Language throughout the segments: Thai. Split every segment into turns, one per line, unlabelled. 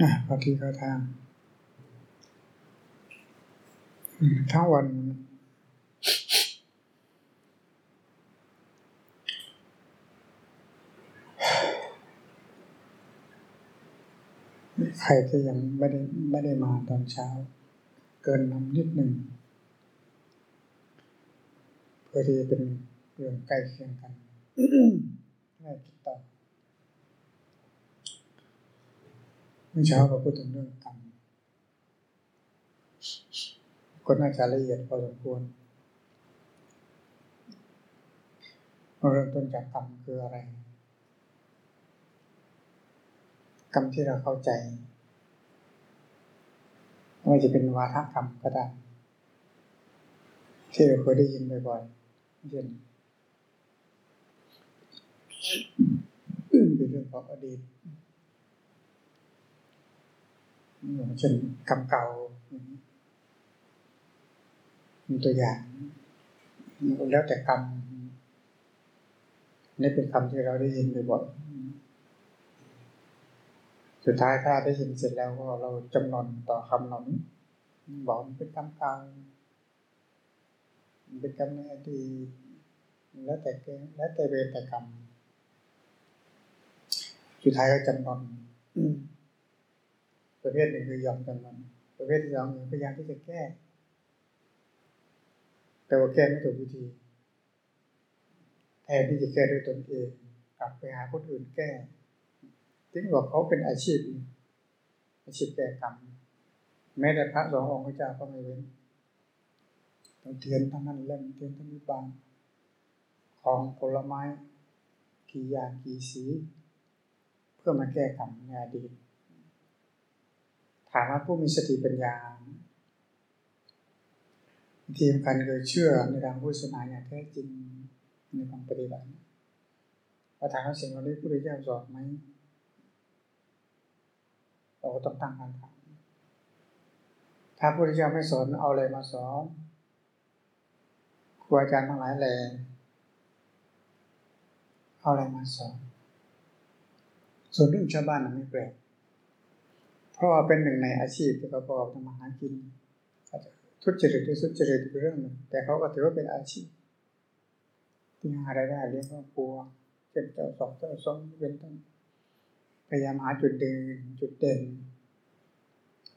อะพอทีเขาทางทั้งวันใครที่ยังไม่ได้ไม่ได้มาตอนเช้า เกินน้ำนิดหนึ่งเพื่อที่จะเป็นเรื่องใกล้เคียงกันได้คิดต่อเมื่อเช้าเราพูดถึงเรื่องกรรมก็น่าจะละเอียดพอสมควรเราเริ่มต้นจากกรรมคืออะไร กรรมที่เราเข้าใจไม่จะเป็นวาทกรรมก็ได้ที่เราเคยได้ยินบ่อยๆเช่นเป็นเรื่องของอดีตอย่าง เช่นกรรมเก่ามีตัวอย่างแล้วแต่กรรมนี่เป็นคำที่เราได้ยินบ่อยๆสุดท้ายถ้าได้ยินเสร็จแล้วก็เราจำนนต่อคำนั้นบอกมันเป็นกรรมเก่าเป็นกรรมในอดีตแล้วแต่เกแล้วแต่เวรแต่กรรมสุดท้ายก็จำนน ประเภทหนึ่งคือยอมจำนนประเภทที่สองพยายามที่จะแก้ แต่ว่าแก้ไม่ถูกวิธี แทนที่จะแก้ด้วยตนเองกลับไปหาคนอื่นแก้ถึงบอกเขาเป็นอาชีพอาชีพแก้กรรมแม้แต่พระสององค์พระเจ้าก็ไม่เว้นต้องเทียนทั้งนั้นเล่มเทียนทั้งนิบานของผลไม้กี่อย่างกี่สี เพื่อมาแก้กรรมในอดีต ถามว่าผู้มีสติปัญญาทีมกันคือเชื่อในทางพุทธศาสนาอย่างแท้จริงในทางปฏิบัติว่าถามว่าสิ่งเหล่านี้พระพุทธเจ้าสอนไหมเราก็ต้องตั้งคำถามถ้าพระพุทธเจ้าไม่สอนเอาอะไรมาสอนครูอาจารย์ทั้งหลายแหล่เอาอะไรมาสอนส่วนเรื่องชาวบ้านนั้นไม่แปลก เพราะว่าเป็นหนึ่งในอาชีพที่เขาประกอบทำมาหากินทุจริตหรือสุจริตเป็นเรื่องหนึ่งแต่เขาก็ถือว่าเป็นอาชีพที่หารายได้เลี้ยงครอบครัวเช่นเจ้าสองเจ้าสองเป็นต้นพยายามหาจุดเด่นจุดเด่น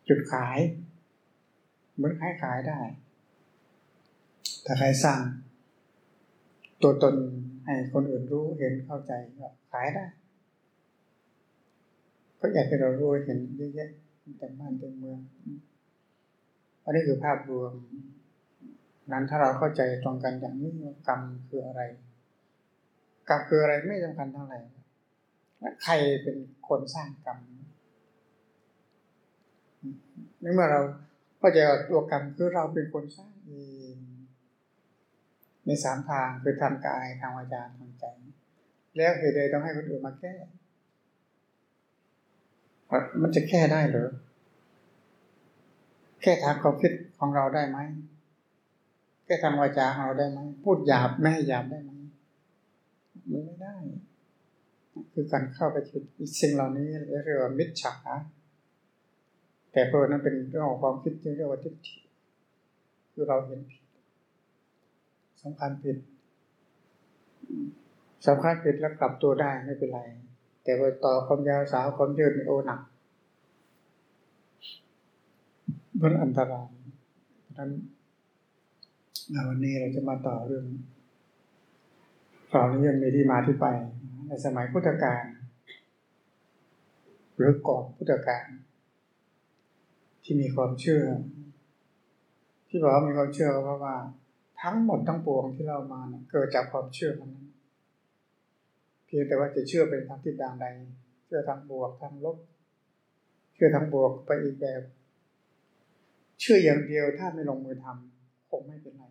จุดขาย เหมือนขายขายได้ ถ้าใครสร้างตัวตนให้คนอื่นรู้เห็นเข้าใจก็ขายได้ ก็อยากให้เรารู้เห็นเยอะแยะแต่บ้านเต็มเมืองอันนี้คือภาพรวม นั้นถ้าเราเข้าใจตรงกันอย่างนี้กรรมคืออะไร กรรมคืออะไรไม่สำคัญเท่าไหร่ใครเป็นคนสร้างกรรมนี่เมื่อเราเข้าใจว่าตัวกรรมคือเราเป็นคนสร้างเองในสามทางคือทางกายทางวาจาทางใจ แล้วเหตุใดต้องให้คนอื่นมาแก้ มันจะแก้ได้หรือแก้ทางความคิดของเราได้ไหมแก้ทางวาจาของเราได้ไหมพูดหยาบไม่ให้หยาบได้ไหมมันไม่ได้ คือการเข้าไปคิดสิ่งเหล่านี้เรียกว่ามิจฉาแต่เพราะนั้นเป็นเรื่องของความคิดที่เรียกว่าทิฏฐิคือเราเห็นผิดสำคัญผิดสำคัญผิดแล้วกลับตัวได้ไม่เป็นไร แต่ไปต่อความยาวสาวความยืดในโอหนักมันอันตรายเพราะนั้นวันนี้เราจะมาต่อเรื่องสอนนี้ยังมีที่มาที่ไป ในสมัยพุทธกาลหรือก่อนพุทธกาลที่มีความเชื่อ ที่บอกว่ามีความเชื่อเพราะว่า ทั้งหมดทั้งปวงที่เรามาเนี่ยเกิดจากความเชื่อมันนั้น เพียงแต่ว่าจะเชื่อเป็นทางทิศทางใด เชื่อทางบวกทางลบ เชื่อทางบวกไปอีกแบบ เชื่ออย่างเดียวถ้าไม่ลงมือทำคงไม่เป็นไร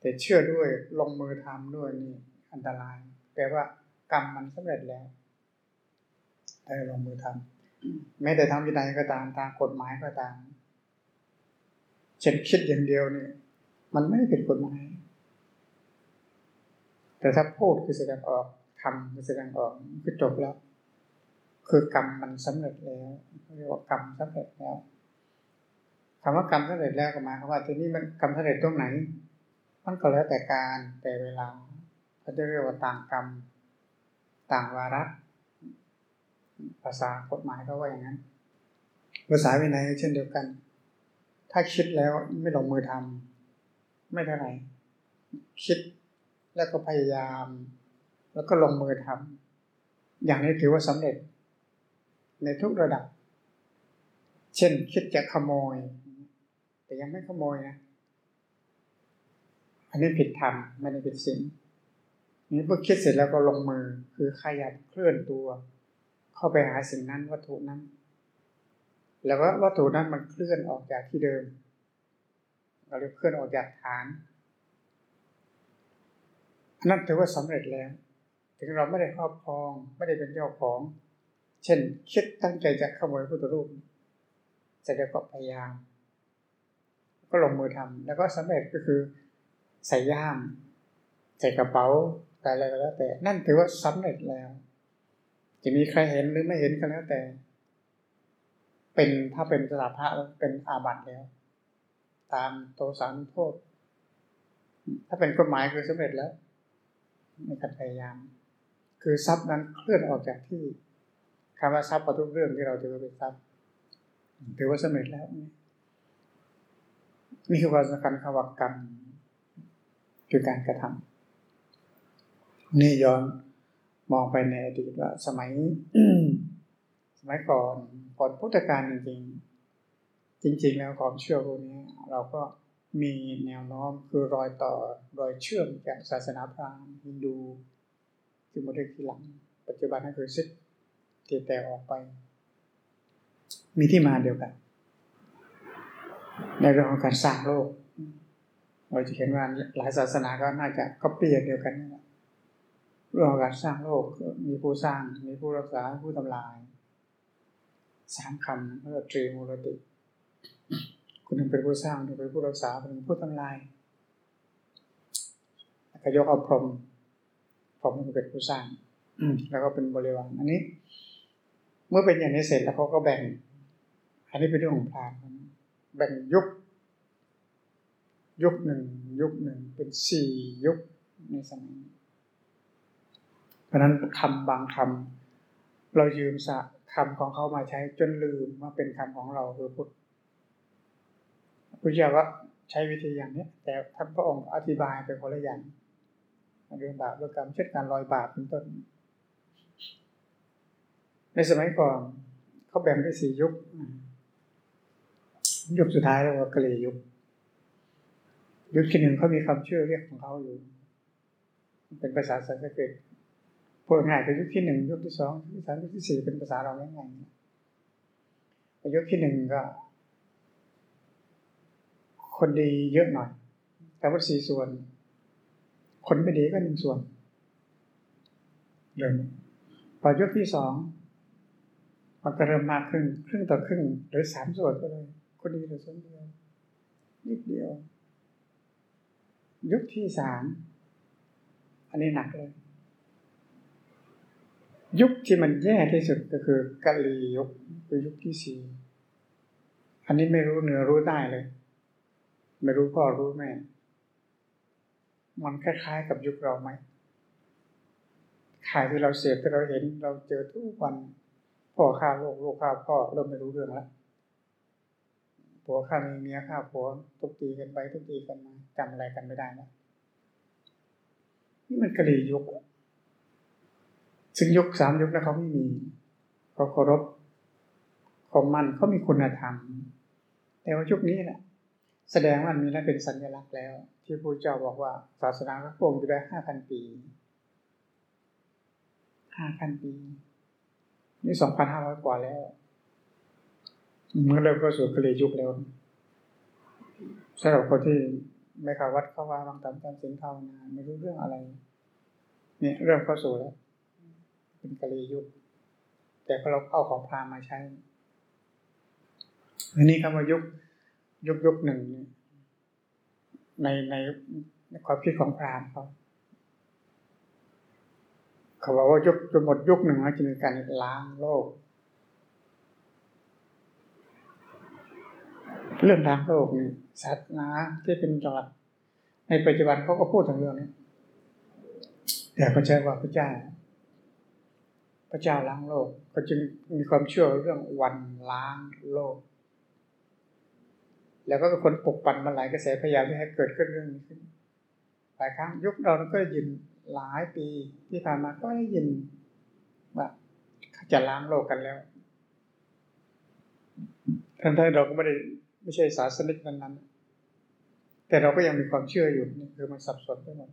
แต่เชื่อด้วยลงมือทำด้วยนี่อันตรายแปลว่ากรรมมันสำเร็จแล้วแต่ลงมือทำแม้แต่ทำวินัยก็ตามตามกฎหมายก็ตามเช่นคิดอย่างเดียวนี่มันไม่เป็นกฎหมาย แต่ถ้าพูดคือแสดงออกทำคือแสดงออกคือจบแล้ว คือกรรมมันสำเร็จแล้วเรียกว่ากรรมสำเร็จแล้วคำว่ากรรมสำเร็จแล้วก็หมายความว่าทีนี้มันกรรมสำเร็จตรงไหน มันก็แล้วแต่การแต่เวลาเขาจะเรียกว่าต่างกรรม ต่างวาระภาษากฎหมายเขาว่าอย่างนั้นภาษาวินัยเช่นเดียวกัน ถ้าคิดแล้วไม่ลงมือทำไม่เท่าไหร่คิด แล้วก็พยายาม แล้วก็ลงมือทำอย่างนี้ถือว่าสำเร็จ ในทุกระดับ เช่นคิดจะขโมย แต่ยังไม่ขโมยนะอันนี้ผิดธรรมไม่ได้ผิดศีลนี่เมื่อคิดเสร็จแล้วก็ลงมือ คือขยับเคลื่อนตัว เข้าไปหาสิ่งนั้นวัตถุนั้น แล้วว่าวัตถุนั้นมันเคลื่อนออกจากที่เดิมเราเรียกเคลื่อนออกจากฐาน นั่นถือว่าสำเร็จแล้ว ถึงเราไม่ได้ครอบครองไม่ได้เป็นเจ้าของ เช่น คิดตั้งใจจะขโมยพุทธรูปเสร็จแล้วก็พยายาม ก็ลงมือทำแล้วก็สำเร็จก็คือใส่ย่าม ใส่กระเป๋าแต่อะไรก็แล้วแต่ นั่นถือว่าสำเร็จแล้ว จะมีใครเห็นหรือไม่เห็นก็แล้วแต่ เป็นถ้าเป็นสถาพระเป็นอาบัติแล้ว ตามโตสารโทษถ้าเป็นกฎหมายคือสำเร็จแล้ว ในการพยายาม คือทรัพย์นั้นเคลื่อนออกจากที่คำว่าทรัพย์ประทุกเรื่องที่เราถือว่าเป็นทรัพย์ถือว่าสำเร็จแล้ว นี่คือความสำคัญคำว่ากรรมคือการกระทำนี่ย้อนมองไปในอดีตว่า สมัยสมัยก่อนก่อนพุทธกาลจริง ๆ จริง ๆ แล้วความเชื่อพวกนี้เราก็ มีแนวโน้มคือรอยต่อรอยเชื่อมจากศาสนาพราหมณ์ฮินดูที่มาได้ทีหลัง ปัจจุบันนั่นคือซิกที่แตกออกไป มีที่มาเดียวกัน ในเรื่องของการสร้างโลก เราจะเห็นว่าหลายศาสนาก็น่าจะก็เปลี่ยนเดียวกันนี่แหละเรื่องของการสร้างโลกมีผู้สร้าง มีผู้รักษาผู้ทำลายสามคำเรียกตรีมูลติ คนหนึ่งเป็นผู้สร้างคนหนึ่งเป็นผู้รักษาคนหนึ่งผู้ทำลายก็ยกเอาพรหมพรหมเป็นผู้สร้างอืแล้วก็เป็นบริวารอันนี้ เมื่อเป็นอย่างนี้เสร็จแล้วเขาก็แบ่ง อันนี้เป็นเรื่องของพราหมณ์แบ่งยุค ยุคหนึ่งยุคหนึ่งเป็นสี่ยุคในสมัยเพราะนั้นคำบางคำเรายืมสะคำของเขามาใช้จนลืมว่าเป็นคำของเราคือพุทธ พุทธเจ้าก็ใช้วิธีอย่างนี้ แต่ท่านพระองค์อธิบายเป็นคนละอย่างเรื่องบาปเรื่องกรรมเช่นการลอยบาปเป็นต้น ในสมัยก่อนเขาแบ่งเป็นสี่ยุค ยุคสุดท้ายเรียกว่ากะลียุค ยุคที่หนึ่งเขามีคำชื่อเรียกของเขาอยู่ เป็นภาษาสันสกฤตพูดง่ายคือยุคที่หนึ่งยุคที่สองยุคที่สามยุคที่สี่เป็นภาษาเราง่ายๆยุคที่หนึ่งก็ คนดีเยอะหน่อยแต่ว่าสี่ส่วน คนไม่ดีก็หนึ่งส่วนเริ่มพอยกที่สองมันก็เริ่มมากขึ้นครึ่งต่อครึ่งหรือสามส่วนก็เลย คนดีเหลือส่วนเดียวนิดเดียวยุคที่สามอันนี้หนักเลย ยุคที่มันแย่ที่สุดก็คือกะลียุคคือยุคที่สี่อันนี้ไม่รู้เหนือรู้ใต้เลย ไม่รู้พ่อรู้แม่ มันคล้ายๆกับยุคเราไหมข่ายที่เราเสพที่เราเห็นเราเจอทุกวัน พ่อฆ่าโลกโลกฆ่าพ่อเริ่มไม่รู้เรื่องแล้วผัวฆ่าเมียฆ่าผัวทุกตีกันไปทุกตีกันมาจำอะไรกันไม่ได้แล้วนี่มันกะลียุคซึ่งยุคสามยุคแล้วเขาไม่มีเขาเคารพเขามั่นเขามีคุณธรรม แต่ว่ายุคนี้แหละ แสดงว่ามันมีนั้นเป็นสัญลักษณ์แล้ว ที่พระเจ้าบอกว่า ศาสนาพระองค์อยู่ได้ห้าพันปีห้าพันปี นี่สองพันห้าร้อยกว่าแล้วเมื่อเริ่มเข้าสู่กะเลยุคแล้วสำหรับคนที่ไม่เข้าวัดเข้าว่าบางตามตามสินภาวนาไม่รู้เรื่องอะไร เนี่ยเริ่มเข้าสู่แล้ว เป็นกะเลยุค แต่พอเราเอาของพรามาใช้อันนี้คำว่ายุค ยุคยุคหนึ่ง ในในความคิดของพราหมณ์เขาเขาบอกว่ายุคจะหมดยุคหนึ่งแล้วจะมีการล้างโลก เรื่องล้างโลกนี่ศาสนาที่เป็นจังหวัดในปัจจุบันเขาก็พูดถึงเรื่องนี้แต่เขาใช้ว่าพระเจ้า พระเจ้าล้างโลก ก็จึงมีความเชื่อเรื่องวันล้างโลก แล้วก็เป็นคนปลุกปั่นมาหลายกระแสพยายามที่ให้เกิดขึ้นเรื่องนี้ขึ้นหลายครั้งยุคเราก็ได้ยินหลายปีที่ผ่านมาก็ได้ยินว่าจะล้างโลกกันแล้วทั้งที่เราก็ไม่ได้ไม่ใช่ศาสนิกนั้นๆแต่เราก็ยังมีความเชื่ออยู่นี่คือมันสับสนไปหมด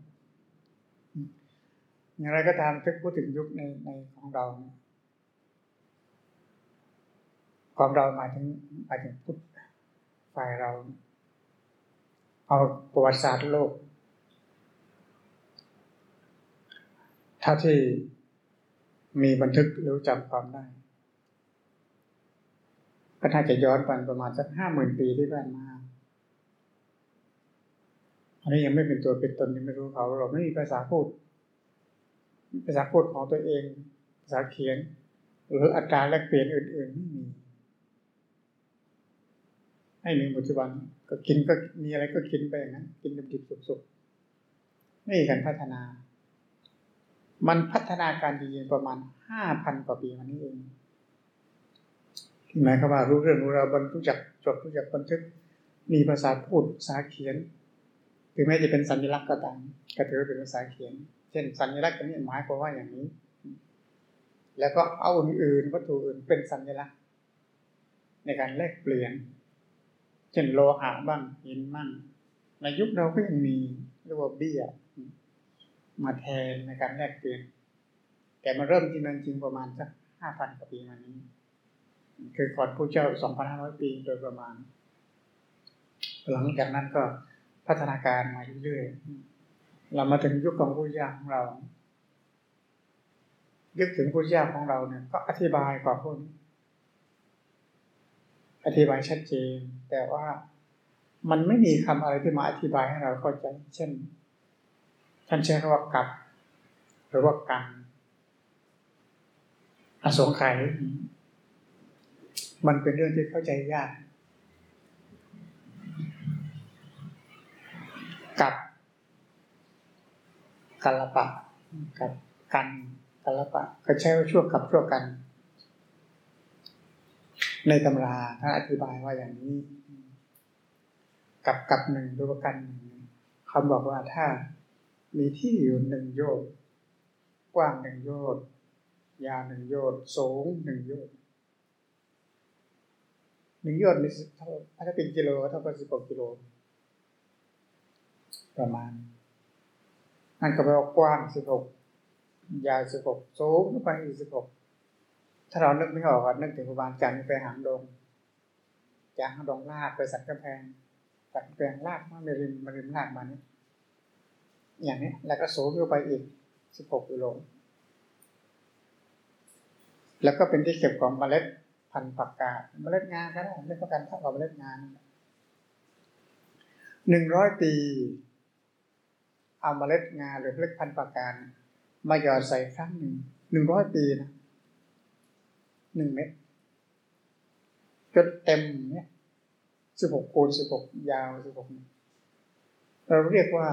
อย่างไรก็ตามถ้าพูดถึงยุคในในของเราความเราหมายถึงหมายถึงพุทธ ฝ่ายเรา เอาประวัติศาสตร์โลก ถ้าที่มีบันทึกหรือจำความได้ ก็น่าจะย้อนไปประมาณสักห้าหมื่นปีที่ผ่านมา อันนี้ยังไม่เป็นตัวเป็นตนยังไม่รู้เขา เราไม่มีภาษาพูด ภาษาพูดของตัวเอง ภาษาเขียน หรืออัตราแลกเปลี่ยนอื่นๆไม่มี ให้มีปัจจุบัน ก็กินก็มีอะไรก็กินไปอย่างนั้นกินดิบๆสุกๆไม่การพัฒนา มันพัฒนาการจริงๆประมาณห้าพันกว่าปีมานี้เองหมายความว่ารู้เรื่องรู้ราวบรรทุกจักจดรู้จักบันทึก มีภาษาพูดภาษาเขียนถึงแม้จะเป็นสัญลักษณ์ก็ตามก็ถือเป็นภาษาเขียน เช่น สัญลักษณ์นี้หมายความว่าอย่างนี้ แล้วก็เอาอื่นๆวัตถุอื่นเป็นสัญลักษณ์ ในการแลกเปลี่ยน เช่นโลหะบ้างหินบ้างในยุคเราก็ยังมีเรียกว่าเบี้ย มาแทนในการแลกเปลี่ยนแต่มาเริ่มที่มันจริงประมาณสักห้าพันกว่าปีมานี้ คือก่อนผู้เจ้าสองพันห้าร้อยปีโดยประมาณ หลังจากนั้นก็พัฒนาการมาเรื่อยๆเรามาถึงยุคของผู้เจ้าของเรายึดถึงผู้เจ้าของเราเนี่ย ก็อธิบายกว่าพวกนี้ อธิบายชัดเจน แต่ว่ามันไม่มีคำอะไรที่มาอธิบายให้เราเข้าใจ เช่นท่านใช้คำว่ากับ หรือว่ากันอสงไขยมันเป็นเรื่องที่เข้าใจยากกับกัลปะกับกันกัลปะก็ใช้ว่าชั่วกับชั่วกัน ในตำราท่านอธิบายว่าอย่างนี้ กับกับหนึ่งหรือว่ากันหนึ่งเขาบอกว่าถ้ามีที่อยู่หนึ่งโยชน์กว้างหนึ่งโยชน์ยาวหนึ่งโยชน์สูงหนึ่งโยชน์หนึ่งโยชน์นี่ถ้าเป็นกิโลเท่ากับสิบหกกิโล ประมาณนั่นก็แปลว่ากว้างสิบหกยาวสิบหกสูงไปอีกสิบหก ถ้าเรานึกไม่ออกนึกถึงประมาณจากนี้ไปหางดงจากหางดงลากไปสันกำแพงสันกำแพงลากมาไม่ริมมาริมลากมานี่อย่างนี้แล้วก็สูงขึ้นไปอีกสิบหกกิโลแล้วก็เป็นที่เก็บของเมล็ดพันธุ์ผักกาดเมล็ดงาก็ได้ไม่ต้องการเท่ากับเมล็ดงานหนึ่งร้อยปีเอาเมล็ดงาหรือเมล็ดพันธุ์ผักกาดมาหยอดใส่ครั้งหนึ่งหนึ่งร้อยปีนะ หนึ่งเม็ดจนเต็มเนี่ยสิบหกคูณสิบหกยาวสิบหกเราเรียกว่า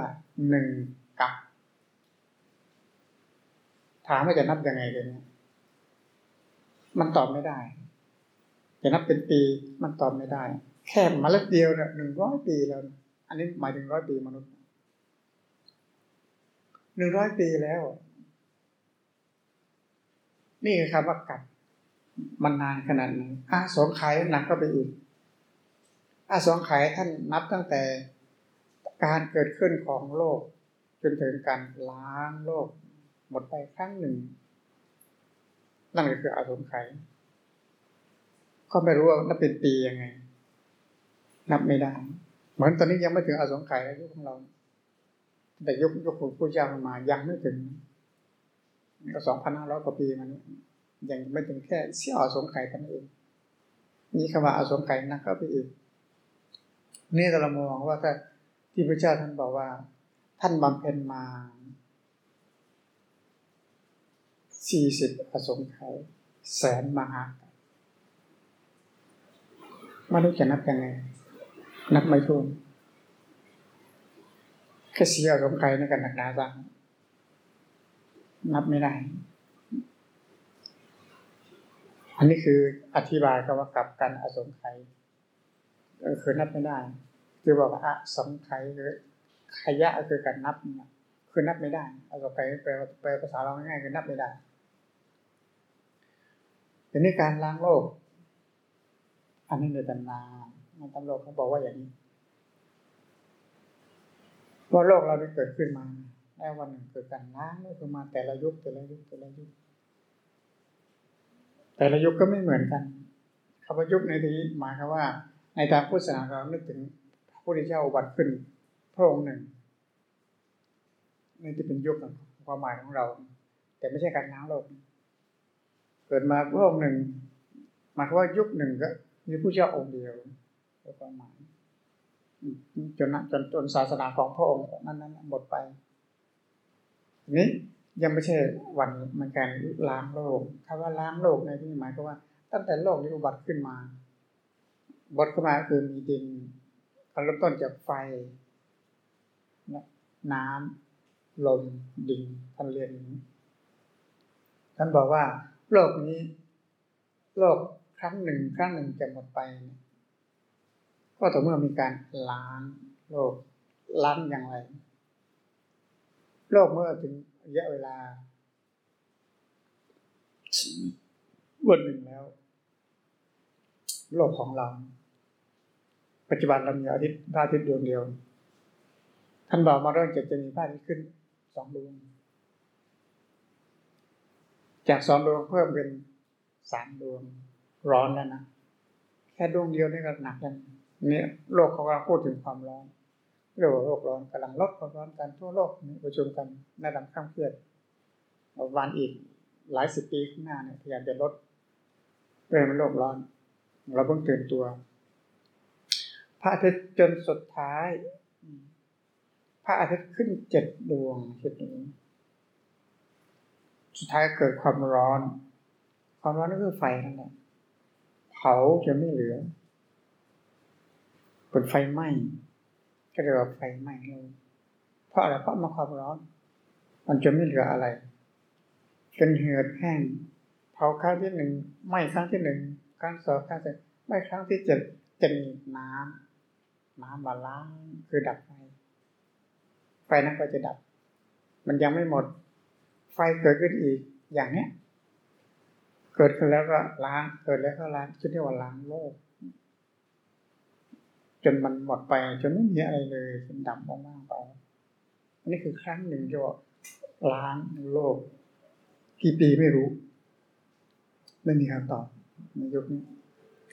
หนึ่งกับถามว่าจะนับยังไงเลยเนี่ยมันตอบไม่ได้ จะนับเป็นปีมันตอบไม่ได้ แค่มาเล็ดเดียวเนี่ยหนึ่งร้อยปีแล้ว อันนี้หมายถึงร้อยปีมนุษย์หนึ่งร้อยปีแล้ว นี่คือคำว่ากับ มันนานขนาดไหนอาสองไขหนักก็ไปอีกอาสองไขท่านนับตั้งแต่การเกิดขึ้นของโลก จนถึงการล้างโลก หมดไปครั้งหนึ่ง นั่นก็คืออาสงไขยก็ไม่รู้ว่านับเป็นปียังไง นับไม่ได้ เหมือนตอนนี้ยังไม่ถึงอาสงไขยยุคของเรา แต่ยุคยุคของผู้เจ้ามายังไม่ถึงก็สองพันห้าร้อยกว่าปีมัน ยังไม่ถึงแค่เสี้ยวอสงไขยท่านเองนี่คำว่าอสงไขยนะก็ไปอีกนี่เรามองว่าถ้าที่พระเจ้าท่านบอกว่า ท่านบำเพ็ญมาสี่สิบอสงไขยแสนมหาไม่รู้จะนับยังไง นับไม่ถูกแค่เสี่อสงไขยในกันหนักหนาจังนับไม่ได้ อันนี้คืออธิบายคำว่ากับกันอสงไขยคือนับไม่ได้ คือบอกว่าอสงไขยคือขยะคือการนับคือนับไม่ได้อสงไขยแปลแปลภาษาเราง่ายคือนับไม่ได้ทีนี้การล้างโลก อันนี้ในตำนานในตำโลกเขาบอกว่าอย่างนี้ว่าโลกเราได้เกิดขึ้นมาแล้ววันหนึ่งเกิดการล้างนี่คือมาแต่ละยุคแต่ละยุคแต่ละยุค แต่ละยุคก็ไม่เหมือนกันคำว่ายุคในที่หมายความว่า ในทางพุทธศาสนาเรานึกถึงพระพุทธเจ้าอุบัติขึ้นพระองค์หนึ่งนี่ที่เป็นยุคของความหมายของเรา แต่ไม่ใช่การล้างโลก เกิดมาพระองค์หนึ่งหมายความว่ายุคหนึ่งก็มีผู้เจ้าองค์เดียวความหมายจนจนจนศาสนาของพระองค์นั้นนั้นหมดไปนี้ ยังไม่ใช่วันมันการล้างโลกคำว่าล้างโลกในที่นี้หมายก็ว่า ตั้งแต่โลกนี้อุบัติขึ้นมาบทขึ้นมาคือมีดินเริ่มต้นจากไฟ น้ำลมดินทันเรียนท่านบอกว่า โลกนี้ โลกครั้งหนึ่ง ครั้งหนึ่งจะหมดไป ก็ต่อเมื่อมีการล้าง โลกล้างอย่างไร โลกเมื่อถึง ระยะเวลาวันหนึ่งแล้ว โลกของเรา ปัจจุบันเรามีอาทิตย์พระอาทิตย์ดวงเดียว ท่านบอกมาเรื่องจะจะมีพระอาทิตย์ขึ้นสองดวง จากสองดวงเพิ่มเป็นสามดวงร้อนแล้วนะแค่ดวงเดียวนี่ก็หนักแล้วนี่โลกเขากำลังพูดถึงความร้อน เรียกว่าโลกร้อนกำลังลดความร้อนกันทั่วโลกประชุมกันในลำข้ามเคลื่อนวันอีกหลายสิบปีข้างหน้าเนี่ยพยายามจะลดเรื่องโลกร้อน เราต้องตื่นตัว พระอาทิตย์จนสุดท้าย พระอาทิตย์ขึ้นเจ็ดดวงเจ็ดดวงสุดท้ายเกิดความร้อน ความร้อนนั่นคือไฟนั่นแหละเผาจะไม่เหลือเป็นไฟไหม้ ก็เรียกว่าไฟไหม้เลยเพราะอะไรเพราะมาความร้อน มันจะไม่เหลืออะไรจนเหือดแห้งเผาครั้งที่หนึ่งไหม้ครั้งที่หนึ่งครั้งสองครั้งสามไหม้ครั้งที่เจ็ดจะมีน้ำน้ำมาล้างคือดับไฟไฟนั้นก็จะดับ มันยังไม่หมด ไฟเกิดขึ้นอีกอย่างเนี้ย เกิดขึ้นแล้วก็ล้างเกิดแล้วก็ล้างชื่อเรียกว่าล้างโลก จนมันหมดไปจนไม่มีอะไรเลยจนดำมากๆไปอันนี้คือครั้งหนึ่งที่ว่าล้างโลก กี่ปีไม่รู้ ไม่มีคำตอบในยุคนี้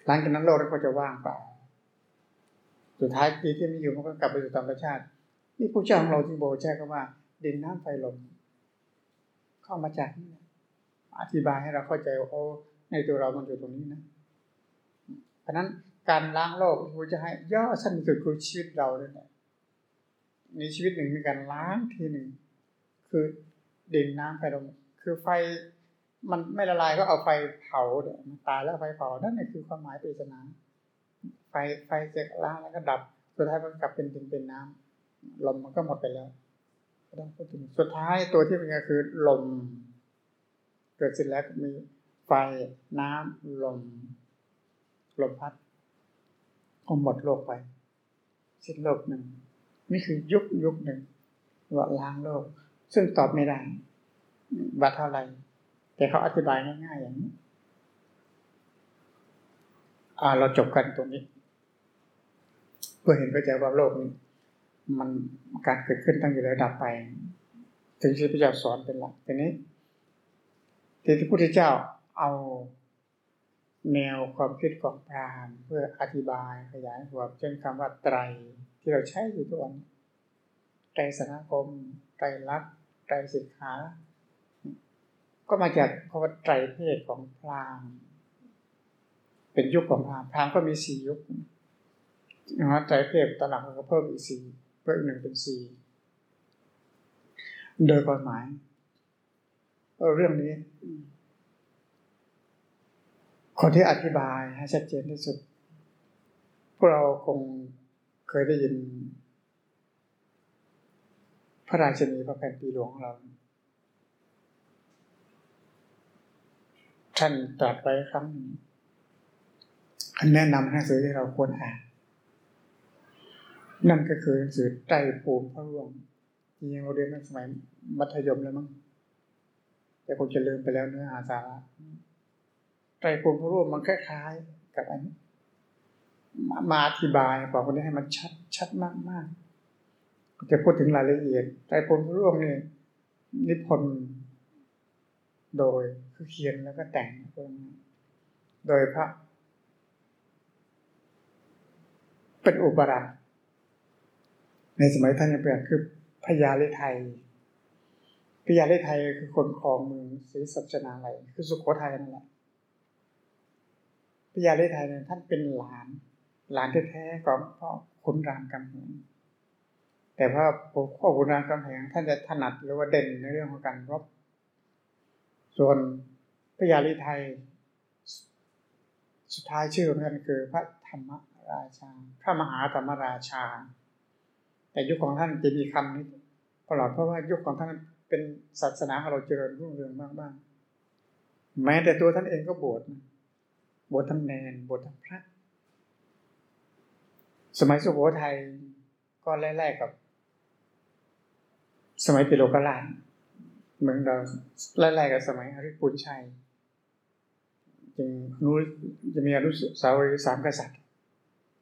หลังจากนั้นโลกก็จะว่างเปล่าสุดท้ายปีที่มีอยู่มันก็กลับไปสู่ธรรมชาติ นี่ผู้เจ้าของเราที่โบแช่ก็ว่า ดินน้ำไฟลมเข้ามาจากนี่อธิบายให้เราเข้าใจว่าโอ้ในตัวเรามันอยู่ตรงนี้นะ เพราะนั้น การล้างโลกครูจะให้ย่อสั้นสุดคือชีวิตเราเนี่ยในชีวิตหนึ่งมีการล้างทีหนึ่ง คือดินน้ำไฟลมคือไฟมันไม่ละลายก็เอาไฟเผาเนี่ยมันตายแล้วไฟเผานั่นคือความหมายปริศนาไฟไฟจะล้างแล้วก็ดับ สุดท้ายมันกลับเป็นดินเป็นน้ำลมมันก็หมดไปแล้วต้องพูดถึงสุดท้ายตัวที่เป็นก็คือลม เกิดสิ้นแล้วมีไฟน้ำลม ลมพัด ก็หมดโลกไปสิ้นโลกหนึ่ง นี่คือยุคยุคหนึ่งว่าล้างโลก ซึ่งตอบไม่ได้ว่าเท่าไรแต่เขาอธิบายง่ายๆอย่างนี้อ่าเราจบกันตรงนี้ เพื่อเห็นเข้าว่าโลกนี้มันการเกิดขึ้นตั้งอยู่แล้วดับไป ถึงที่พระเจ้าสอนเป็นหลักทีนี้ที่พระพุทธเจ้าเอา แนวความคิดของพราหมณ์เพื่ออธิบายขยายความเช่นคำว่าไตรที่เราใช้อยู่ทุกวันไตรสนาคมไตรลักษณ์ไตรสิกขาก็มาจากคำว่าไตรเพศของพราหมณ์เป็นยุคของพราหมณ์พราหมณ์ก็มีสี่ยุคนะไตรเพศตอนหลังก็เพิ่มอีกสี่เพิ่มหนึ่งเป็นสี่โดยความหมายเรื่องนี้ คนที่อธิบายให้ชัดเจนที่สุด พวกเราคงเคยได้ยิน พระราชนีพระแผ่นปีหลวงของเรา ท่านตรัสไว้ครั้งหนึ่งอันแนะนำหนังสือที่เราควรอ่าน นั่นก็คือหนังสือไตรภูมิพระร่วงจริงเราเรียนตั้งสมัยมัธยมแล้วมั้งแต่คงจะลืมไปแล้วเนื้อหาสาระ ไตรภูมิร่วงมันคล้ายๆ กับอันนี้มาอธิบายบอกคนนี้ให้มันชัดชัดมากมากจะพูดถึงรายละเอียดไตรภูมิร่วงนี่นิพนธ์โดยคือเขียนแล้วก็แต่งโดยพระ เป็นอุปราชในสมัยท่านยังเป็นคือพญาลิไทยพญาลิไทยคือคนครองเมืองศรีสัชนาลัยคือสุโขทัยนั่นแหละ พญาลิไทยเนี่ยท่านเป็นหลาน หลานแท้ๆของพ่อขุนรามกำแหงแต่ว่าพ่อขุนรามกำแหงท่านจะถนัดหรือว่าเด่นในเรื่องของการรบ ส่วนพญาลิไทยสุดท้ายชื่อของท่านคือพระธรรมราชา พระมหาธรรมราชา แต่ยุคของท่านจะมีคำนี้ตลอดเพราะว่ายุคของท่านเป็นศาสนาของเราเจริญรุ่งเรืองมากๆแม้แต่ตัวท่านเองก็บวช บวชทั้งแนนบวชทั้งพระ สมัยสุโขทัยก็ไล่ๆกับ สมัยปิโลกราชเหมือนเราไล่ๆกับสมัยอริปุญชัยจึงนู้จะมีอนุสาวรีย์สามกษัตริย์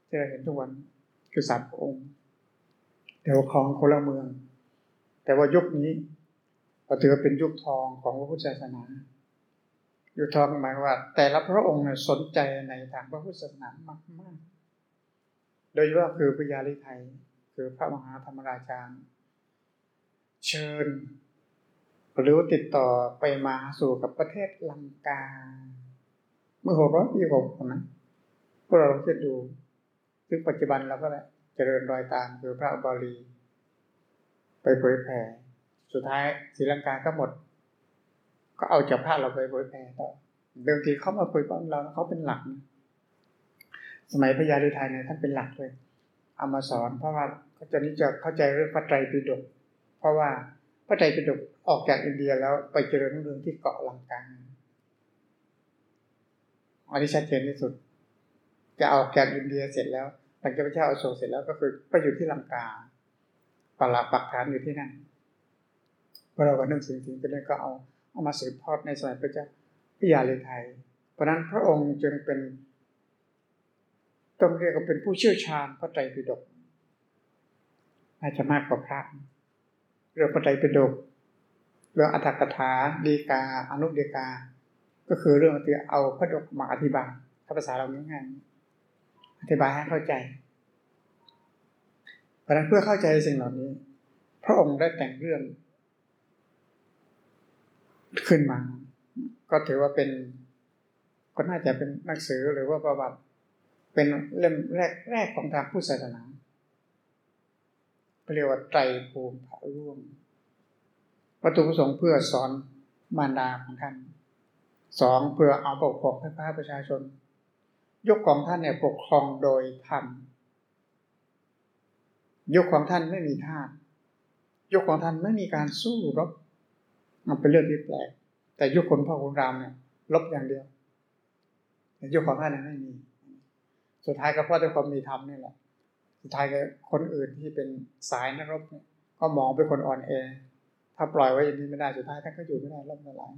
ที่เราเห็นทุกวันคือสามพระองค์เดี๋ยวของคนละเมือง แต่ว่ายุคนี้เราถือเป็นยุคทองของพระพุทธศาสนา อยุคทองหมายว่า แต่ละพระองค์สนใจในทางพระพุทธศาสนามากมากโดยเฉพาะคือพญาลิไทยคือพระมหาธรรมราชาเชิญ หรือติดต่อไปมาสู่กับประเทศลังกา เมื่อหกร้อยปีก่อนนะพวกเราลองคิดดูซึ่งปัจจุบันเราก็แหละเจริญรอยตามคือพระบาลี ไปเผยแผ่สุดท้ายศรีลังกาก็หมด ก็เอาจากพระเราไปเผยแผ่ต่อเดิมทีเขามาเผยแผ่เราเขาเป็นหลัก สมัยพญาลิไทยเนี่ยท่านเป็นหลักเลย เอามาสอน เพราะว่าเขาจะนี้จะเข้าใจเรื่องพระไตรปิฎกเพราะว่าพระไตรปิฎกออกจากอินเดียแล้วไปเจริญรุ่งที่เกาะลังกาอันนี้ชัดเจนที่สุด จะออกจากอินเดียเสร็จแล้วหลังจากพระเจ้าอโศกเสร็จแล้วก็คือไปอยู่ที่ลังกาปราปักฐานอยู่ที่นั่นพอเราก็นึกสิ่งสิ่งเป็นก็เอา เอามาสืบทอดในสมัยพระเจ้าพิยาเลไทย เพราะนั้นพระองค์จึงเป็นต้องเรียกว่าเป็นผู้เชี่ยวชาญพระไตรปิฎกอาจจะมากกว่าพระเรื่องพระไตรปิฎกเรื่องอัตถกถาดีกา อนุดีกา ก็คือเรื่องที่เอาพระดกมาอธิบายถ้าภาษาเราง่ายๆอธิบายให้เข้าใจ เพราะนั้นเพื่อเข้าใจสิ่งเหล่านี้ พระองค์ได้แต่งเรื่อง ขึ้นมา ก็ถือว่าเป็นก็น่าจะเป็นหนังสือหรือว่าประวัติ เป็นเล่มแรกแรกของทางพุทธศาสนาเรียกว่าไตรภูมิพระร่วมวัตถุประสงค์เพื่อสอนมารดาของท่านสองเพื่อเอาปกครองให้พระประชาชน ยกของท่านเนี่ยปกครองโดยธรรมยกของท่านไม่มีทาสยกของท่านไม่มีการสู้รบ มันเป็นเรื่องที่แปลก แต่ยุคคนพ่อคุณรามเนี่ย ลบอย่างเดียวแต่ยุคของท่านไม่มี สุดท้ายก็เพราะด้วยความมีธรรมนี่แหละ สุดท้ายก็คนอื่นที่เป็นสายนักรบเนี่ย ก็มองเป็นคนอ่อนแอ ถ้าปล่อยไว้อย่างนี้ไม่ได้สุดท้ายท่านก็อยู่ไม่ได้รบละลาย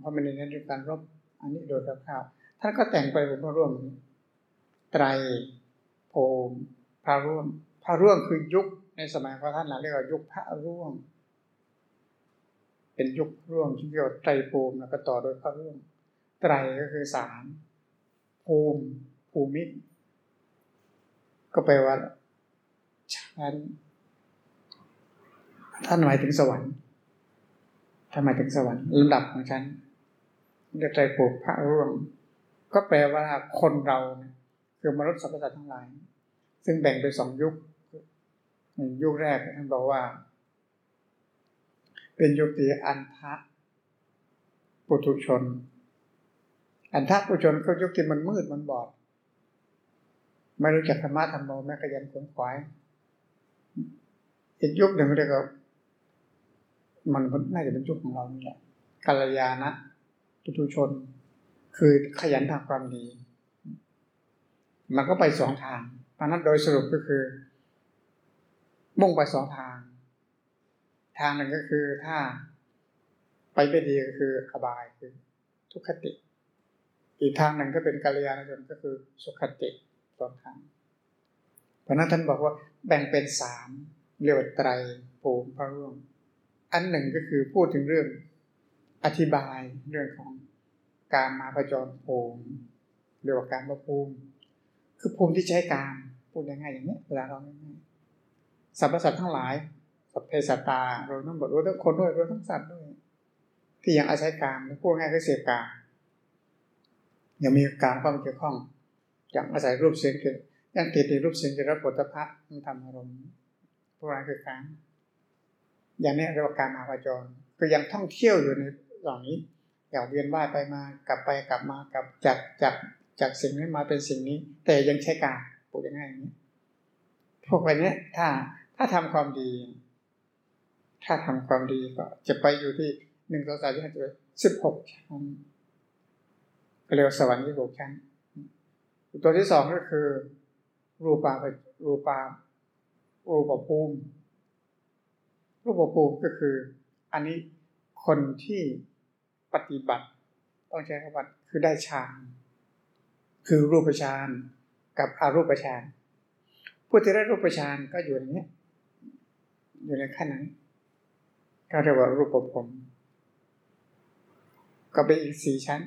เพราะมันในนั้นเป็นการรบ อันนี้โดยคร่าวๆท่านก็แต่งไปผมพระร่วม ไตรโพมพระร่วม พระร่วมคือยุคในสมัยพระท่านเรียกว่ายุคพระร่วม เป็นยุคร่วมที่เรียกว่าไตรภูมิแล้วก็ต่อโดยพระร่วมไตรก็คือสามภูมิภูมิ ก็แปลว่าชั้นท่านหมายถึงสวรรค์ท่านหมายถึงสวรรค์ลำดับของชั้นเรียกไตรภูมิพระร่วมก็แปลว่าคนเราคือมนุษย์สรรพสัตว์ทั้งหลาย ซึ่งแบ่งเป็นสองยุค ยุคแรกท่านบอกว่า เป็นยุคที่อันทะปุถุชน อันทะปุถุชนก็ยุคที่มันมืดมันบอด ไม่รู้จักธรรมะธรรมโมแม้ขยันขวนขวายอีกยุคหนึ่งเรียกว่ามันน่าจะเป็นยุคของเราเนี่แหละกัลยาณะปุถุชน คือขยันทำความดี มันก็ไปสองทางเพราะนั้นโดยสรุปก็คือ มุ่งไปสองทาง ทางหนึ่งก็คือถ้าไปไม่ดีก็คืออบายคือทุกขติ อีกทางหนึ่งก็เป็นกัลยาณชนก็คือสุขติสองทางเพราะนั้นท่านบอกว่าแบ่งเป็นสามเรียกว่าไตรภูมิพระร่วงอันหนึ่งก็คือพูดถึงเรื่องอธิบายเรื่องของการมาประจรภูมิเรียกว่าการมาภูมิ คือภูมิที่ใช้การพูดง่ายๆอย่างนี้เวลาเราง่ายๆสรรพสัตว์ทั้งหลาย สัพเพสัตตาเราต้องบอกว่าทั้งคนด้วยเราทั้งสัตว์ด้วย ที่ยังอาศัยการพูดง่ายก็เสพการยังมีการความเกี่ยวข้องอย่างอาศัยรูปเสียงเกิดยังติดในรูปเสียงจะรับผลพระมันทำอารมณ์พวกนั้นคือการอย่างนี้เรียกว่าการมาประจรคือยังท่องเที่ยวอยู่ในเหล่านี้อย่างเวียนว่ายไปมากลับไปกลับมากลับจากจากจากสิ่งนี้มาเป็นสิ่งนี้ แต่ยังใช้การพูดง่ายอย่างนี้พวกอะไรนี้ถ้าถ้าทำความดี ถ้าทำความดีก็ จะไปอยู่ที่หนึ่งสองสามสี่ห้าสิบหกชั้นเรียกว่าสวรรค์ที่หกชั้น ตัวที่สองก็คือ รูปารูปารูปภูมิ รูปภูมิก็คือ อันนี้คนที่ปฏิบัติ ต้องใช้คำว่าคือได้ฌานคือรูปฌานกับอารูปฌานผู้ที่ได้รูปฌานก็อยู่ในนี้อยู่ในขั้นนั้น ก็เรียกว่ารูปภพก็เป็นอีกสี่ชั้น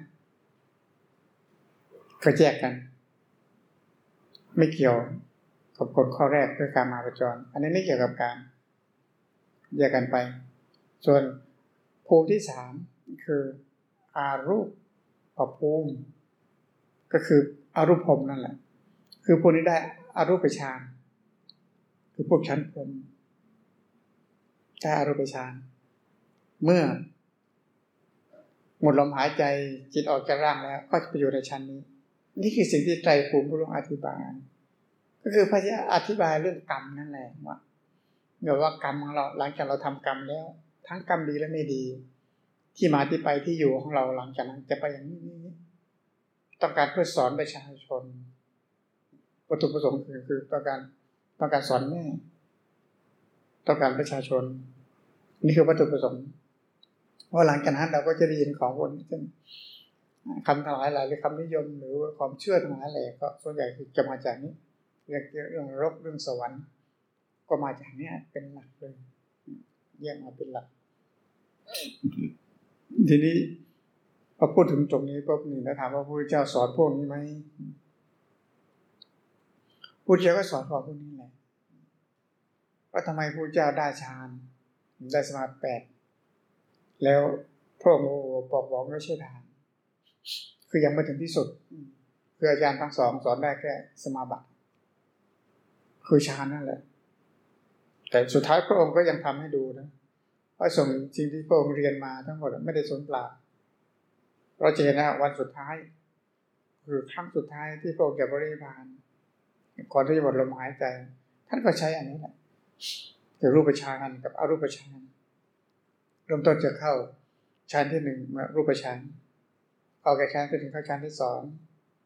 ก็แยกกัน ไม่เกี่ยวกับคนข้อแรกคือการมาประจร อันนี้ไม่เกี่ยวกับการแยกกันไป ส่วนภูมิที่สามคืออารูปปภูมิก็คืออารูปพรมนั่นแหละ คือพวกนี้ได้อารูปฌานคือพวกชั้นพรมได้อารูปฌาน เมื่อ หมดลมหายใจจิตออกจากร่างแล้ว ก็จะไปอยู่ในชั้นนี้ นี่คือสิ่งที่ใจภูมิพระองค์อธิบาย ก็คือพระเจ้าอธิบายเรื่องกรรมนั่นแหละว่าเดี๋ยวว่ากรรมของเราหลังจากเราทำกรรมแล้ว ทั้งกรรมดีและไม่ดี ที่มาที่ไปที่อยู่ของเราหลังจากนั้นจะไปอย่างนี้ต้องการเพื่อสอนประชาชนวัตถุประสงค์คือคือต้องการต้องการสอนแม่ต้องการประชาชน นี่คือวัตถุประสงค์ ว่าหลังจากนั้นเราก็จะได้ยินของพวกนี้เช่นคำทั้งหลายหลายหรือคำนิยม หรือความเชื่อทั้งหลายแหล่ก็ส่วนใหญ่คือจะมาจากนี้เรื่องเรื่องรกเรื่องสวรรค์ ก็มาจากนี้เป็นหลักเลยแยกมาเป็นหลัก ทีนี้พอพูดถึงตรงนี้ปุ๊บนี่นะถามว่าพระพุทธเจ้าสอนพวกนี้ไหมพุทธเจ้าก็สอนพวกนี้แหละว่าทำไมพระเจ้าได้ฌานได้สมาธิแปด แล้วพระองค์บอกบอกไม่ใช่ทาง คือยังไม่ถึงที่สุด คืออาจารย์ทั้งสองสอนได้แค่สมาบัติ คือฌานนั่นแหละ แต่สุดท้ายพระองค์ก็ยังทำให้ดูนะพระสงจริงที่พระองค์เรียนมาทั้งหมดไม่ได้สูญเปล่าเราจะเห็นนะวันสุดท้ายคือครั้งสุดท้ายที่พระองค์จะบริพานก่อนที่จะหมดลมหายใจ ท่านก็ใช้อันนี้แหละคือรูปฌานกับอรูปฌาน เริ่มต้นจะเข้าฌานที่หนึ่งมารูปฌานออกจากฌานไปถึงเข้าฌานที่สอง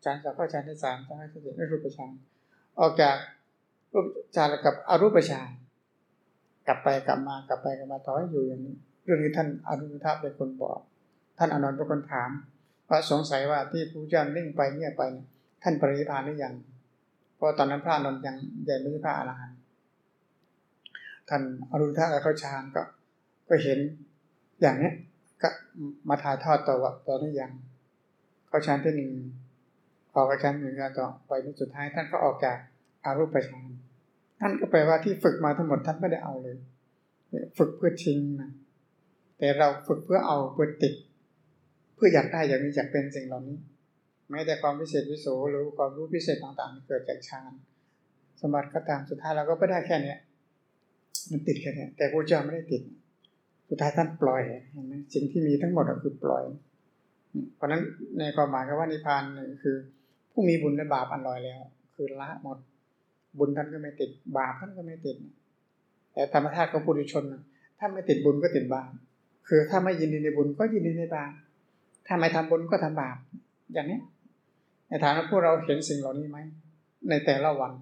ฌานสองเข้าฌานที่สามฌานที่สี่รูปฌานออกจากรูปฌานกับอรูปฌานกลับไปกลับมากลับไปกลับมาต่อให้อยู่อย่างนี้ เรื่องนี้ท่านอนุทัเป็นคนบอก ท่านอนนท์เป็นคนถามเพราะสงสัยว่าที่พระเจ้านิ่งไปเงียบไปท่านปริพานหรือยังเพราะตอนนั้นพระอนนท์ยังยังไม่ใช่พระอรหันต์ท่านอรุณทะกับเข้าฌานก็ก็เห็น อย่างเนี้ยก็มาถ่ายทอดต่อว่าตอนนี้ยังเขาฌานที่หนึ่งออกฌานหนึ่งแล้วต่อไปในสุดท้ายท่านก็ออกจากอารูปฌานท่านก็แปลว่าที่ฝึกมาทั้งหมดท่านไม่ได้เอาเลย ฝึกเพื่อทิ้งนะแต่เราฝึกเพื่อเอาเพื่อติด เพื่ออยากได้อยากมีอยากเป็นสิ่งเหล่านี้แม้แต่ความพิเศษวิโสหรือความรู้พิเศษต่างๆเกิดจากฌานสมบัติก็ตามสุดท้ายเราก็ไม่ได้แค่เนี้ย มันติดแค่นี้แต่พระเจ้าไม่ได้ติด สุดท้ายท่านปล่อยเห็นไหมสิ่งที่มีทั้งหมดก็คือปล่อย เพราะนั้นในความหมายคำว่านิพพานคือ ผู้มีบุญและบาปอันลอยแล้ว คือละหมด บุญท่านก็ไม่ติด บาปท่านก็ไม่ติด แต่ธรรมชาติของปุถุชน ถ้าไม่ติดบุญก็ติดบาปคือถ้าไม่ยินดีในบุญก็ยินดีในบาปถ้าไม่ทำบุญก็ทำบาปอย่างนี้ในฐานะพวกเราเห็นสิ่งเหล่านี้ไหมในแต่ละวัน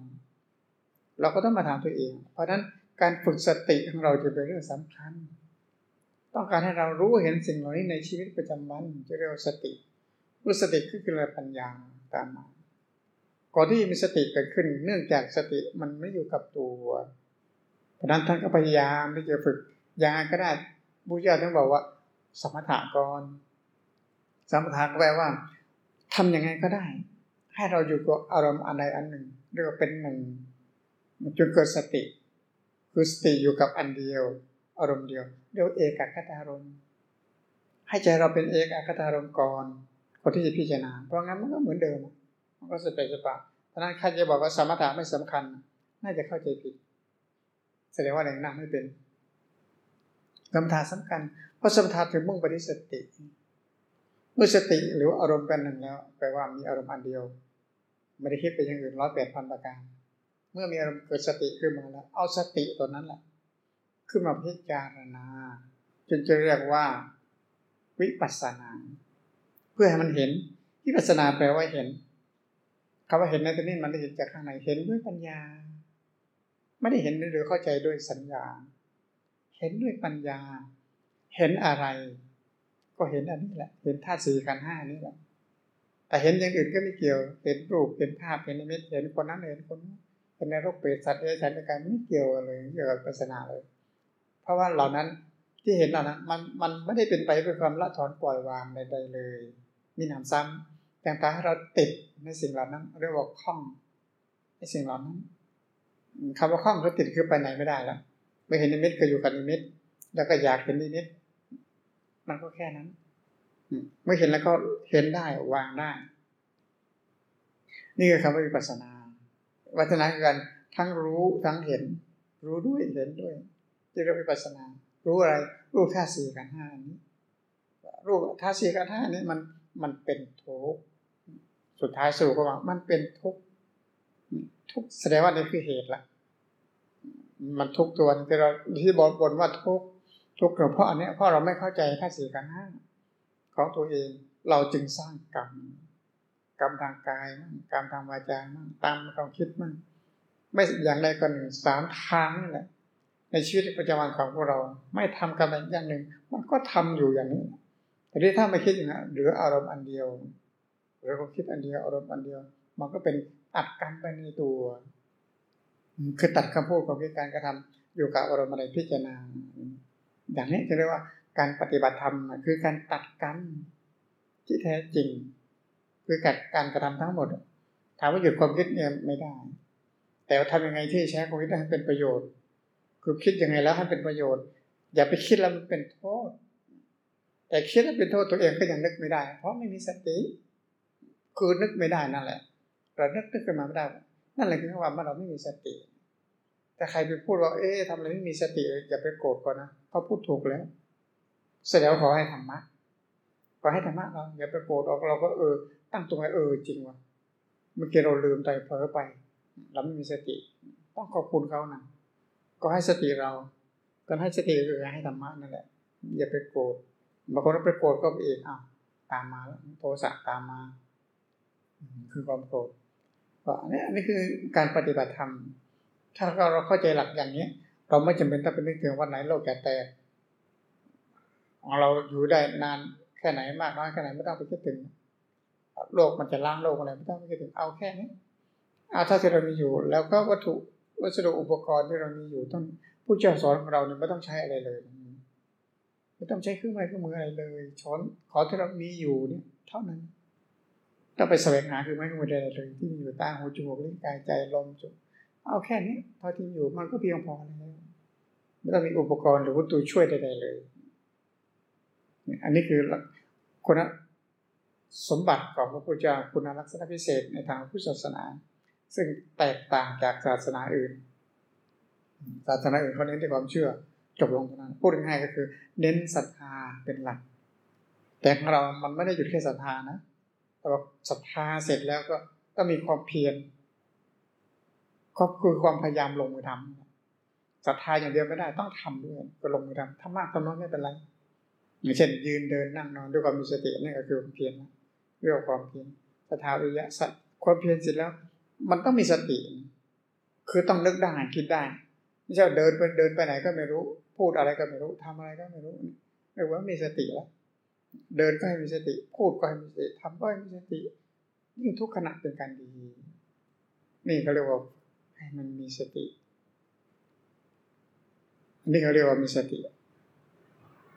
เราก็ต้องมาถามตัวเอง เพราะฉะนั้นการฝึกสติของเราจะเป็นเรื่องสำคัญ ต้องการให้เรารู้เห็นสิ่งเหล่านี้ในชีวิตประจำวันจะเรียกว่าสติรู้สติคือคือปัญญาตามมาก่อนที่มีสติเกิดขึ้น เนื่องจากสติมันไม่อยู่กับตัวเพราะนั้นท่านก็พยายามที่จะฝึกยังไงก็ได้บุญญาท่านบอกว่า สมถะก่อนสมถะก็แปลว่า ทํำยังไงก็ได้ ให้เราอยู่กับอารมณ์อันใดอันหนึ่งเรียกว่าเป็นหนึ่งจนเกิดสติ คือสติอยู่กับอันเดียว อารมณ์เดียวเรียกเอกคตารมณ์ให้ใจเราเป็นเอกคตารมณ์ก่อนคนที่จะพิจารณา เพราะงั้นมันก็เหมือนเดิม มันก็สเปสปะเพราะนั้นใครจะบอกว่าสมถะไม่สำคัญ น่าจะเข้าใจผิด แสดงว่าแรงนั่งไม่เป็นสมถะสำคัญ เพราะสมถะถึงมุ่งไปที่สติ เมื่อสติหรืออารมณ์เป็นหนึ่งแล้ว แปลว่ามีอารมณ์อันเดียว ไม่ได้คิดไปอย่างอื่นร้อยแปดพันประการ เมื่อมีอารมณ์เกิดสติขึ้นมาแล้ว เอาสติตัวนั้นแหละ ขึ้นมาพิจารณาจนจะเรียกว่า วิปัสสนา เพื่อให้มันเห็นวิปัสสนาแปลว่าเห็นคำว่าเห็นในที่นี้มันได้เห็นจากข้างในเห็นด้วยปัญญา ไม่ได้เห็นหรือเข้าใจด้วยสัญญา เห็นด้วยปัญญา เห็นอะไร ก็เห็นอันนี้แหละ เห็นธาตุสี่ขันห้านี่แหละแต่เห็นอย่างอื่นก็ไม่เกี่ยว เห็นรูปเห็นภาพเห็นนิมิตเห็นคนนั้นเห็นคนนี้เป็นในโรคเปรตสัตว์เดรัจฉานในการไม่เกี่ยวเลยเกี่ยวกับศาสนาเลย ราะว่าเหล่านั้นที่เห็นเหล่านั้นมันมันไม่ได้เป็นไปด้วยความละถอนปล่อยวางใดๆเลย มีหนามซ้ำแต่งกาให้เราติดในสิ่งเหล่านั้น เรียกว่าคล้องในสิ่งเหล่านั้นคำว่าคล้องคือติดคือไปไหนไม่ได้แล้วไม่เห็นนิมิตก็อยู่กับนิมิต แล้วก็อยากเห็นนิมิตมันก็แค่นั้นเมื่อเห็นแล้วก็เห็นได้วางได้ นี่คือคำว่าวิปัสสนาวัฒนาคือการทั้งรู้ทั้งเห็น รู้ด้วยเห็นด้วย ที่เราวิปัสสนา รู้อะไร รู้ท่าสี่กันห้านี้ รู้ท่าสี่กันห้านี้มันมันเป็นทุกข์สุดท้ายสู่ก็ว่า มันเป็นทุกข์ทุกแสดงว่านี่คือเหตุละมันทุกตัวที่เราที่บอกบนว่าทุกทุกเพราะอันนี้เพราะเราไม่เข้าใจท่าสี่กันห้าของตัวเองเราจึงสร้างกรรมกรรมทางกายมั่งกรรมทางวาจามั่งตามความคิดมั่งไม่อย่างใดก็หนึ่งสามทางนี่แหละ ในชีวิตประจำวันของพวกเรา ไม่ทำกรรมอย่างหนึ่ง มันก็ทำอยู่อย่างนี้แต่ที่ถ้าไม่คิดอย่างนั้นหรืออารมณ์อันเดียวหรือความคิดอันเดียวอารมณ์อันเดียว มันก็เป็นตัดกรรมไปในตัว คือตัดคำพูดของการกระทำอยู่กับอารมณ์อะไรพิจารณา อย่างนี้จะเรียกว่าการปฏิบัติธรรมคือการตัดกรรมที่แท้จริง คือกัดการกระทำทั้งหมดถามว่าหยุดความคิดเนี่ยไม่ได้ แต่ว่าทำยังไงที่ใช้ความคิดให้เป็นประโยชน์ คือคิดยังไงแล้วให้เป็นประโยชน์ อย่าไปคิดแล้วมันเป็นโทษ แต่คิดแล้วเป็นโทษตัวเองก็ยังนึกไม่ได้ เพราะไม่มีสติ คือนึกไม่ได้นั่นแหละเรานึกนึกขึ้นมาไม่ได้ นั่นแหละคือคำว่าเราไม่มีสติ แต่ใครไปพูดว่า เอ๊ะทำอะไรไม่มีสติอย่าไปโกรธก่อนนะเขาพูดถูกแล้วแสดงขอให้ธรรมะขอให้ธรรมะเราอย่าไปโกรธออกเราก็เออ ตั้งตรงไหนเออจริงวะเมื่อกี้เราลืมใจเผลอไป เราไม่มีสติ ต้องขอบคุณเขานะ ก็ให้สติเราก็ให้สติคือให้ธรรมะนั่นแหละ อย่าไปโกรธบางคนไปโกรธก็เองอ้าวตามมาโทสะตามมา คือความโกรธก็อันนี้อันนี้คือการปฏิบัติธรรม ถ้าเราเข้าใจหลักอย่างนี้ เราไม่จำเป็นต้องไปนึกถึงวันไหนโลกจะแตกของเราอยู่ได้นานแค่ไหนมากน้อยแค่ไหนไม่ต้องไปคิดถึง โลกมันจะล้างโลกอะไรไม่ต้องไปถึงเอาแค่นี้เอาถ้าที่เรามีอยู่ แล้วก็วัตถุ วัสดุอุปกรณ์ที่เรามีอยู่ต้องผู้เจ้าสอนของเราเนี่ยไม่ต้องใช้อะไรเลยไม่ต้องใช้เครื่องไม้เครื่องมืออะไรเลยช้อนขอที่เรามีอยู่เนี่ยเท่านั้นต้องไปแสวงหาคือไม้เครื่องมืออะไรเลยที่มีอยู่ตาหูจมูกลิ้นกายใจลมจุเอาแค่นี้เท่าที่อยู่มันก็เพียงพอแล้วไม่ต้องมีอุปกรณ์หรือวัตถุช่วยใดๆเลยอันนี้คือคนสมบัติของพระพุทธเจ้าคุณลักษณะพิเศษในทางพุทธศาสนา ซึ่งแตกต่างจากศาสนาอื่น ศาสนาอื่นเขาเน้นที่ความเชื่อ จบลงตรงนั้นพูดง่ายๆก็คือ เน้นศรัทธาเป็นหลัก แต่ของเรามันไม่ได้หยุดแค่ศรัทธานะแต่ว่าศรัทธาเสร็จแล้วก็ก็มีความเพียรก็คือความพยายามลงมือทำศรัทธาอย่างเดียวไม่ได้ต้องทำด้วยก็ลงมือทำทำมากทำน้อยไม่เป็นไรอย่างเช่น ยืนเดินนั่งนอนด้วยความมีสตินี่ก็คือความเพียรนะเรื่องความเพียรศรัทธาวิยะสัความเพียรเสร็จแล้ว มันต้องมีสติ คือต้องนึกได้คิดได้ ไม่ใช่เดินไปเดินไปไหนก็ไม่รู้ พูดอะไรก็ไม่รู้ทำอะไรก็ไม่รู้เรียกว่ามีสติแล้วเดินก็ให้มีสติ พูดก็ให้มีสติทำก็ให้มีสติยิ่งทุกขณะเป็นการดี นี่เขาเรียกว่าให้มันมีสติอันนี้เขาเรียกว่ามีสติ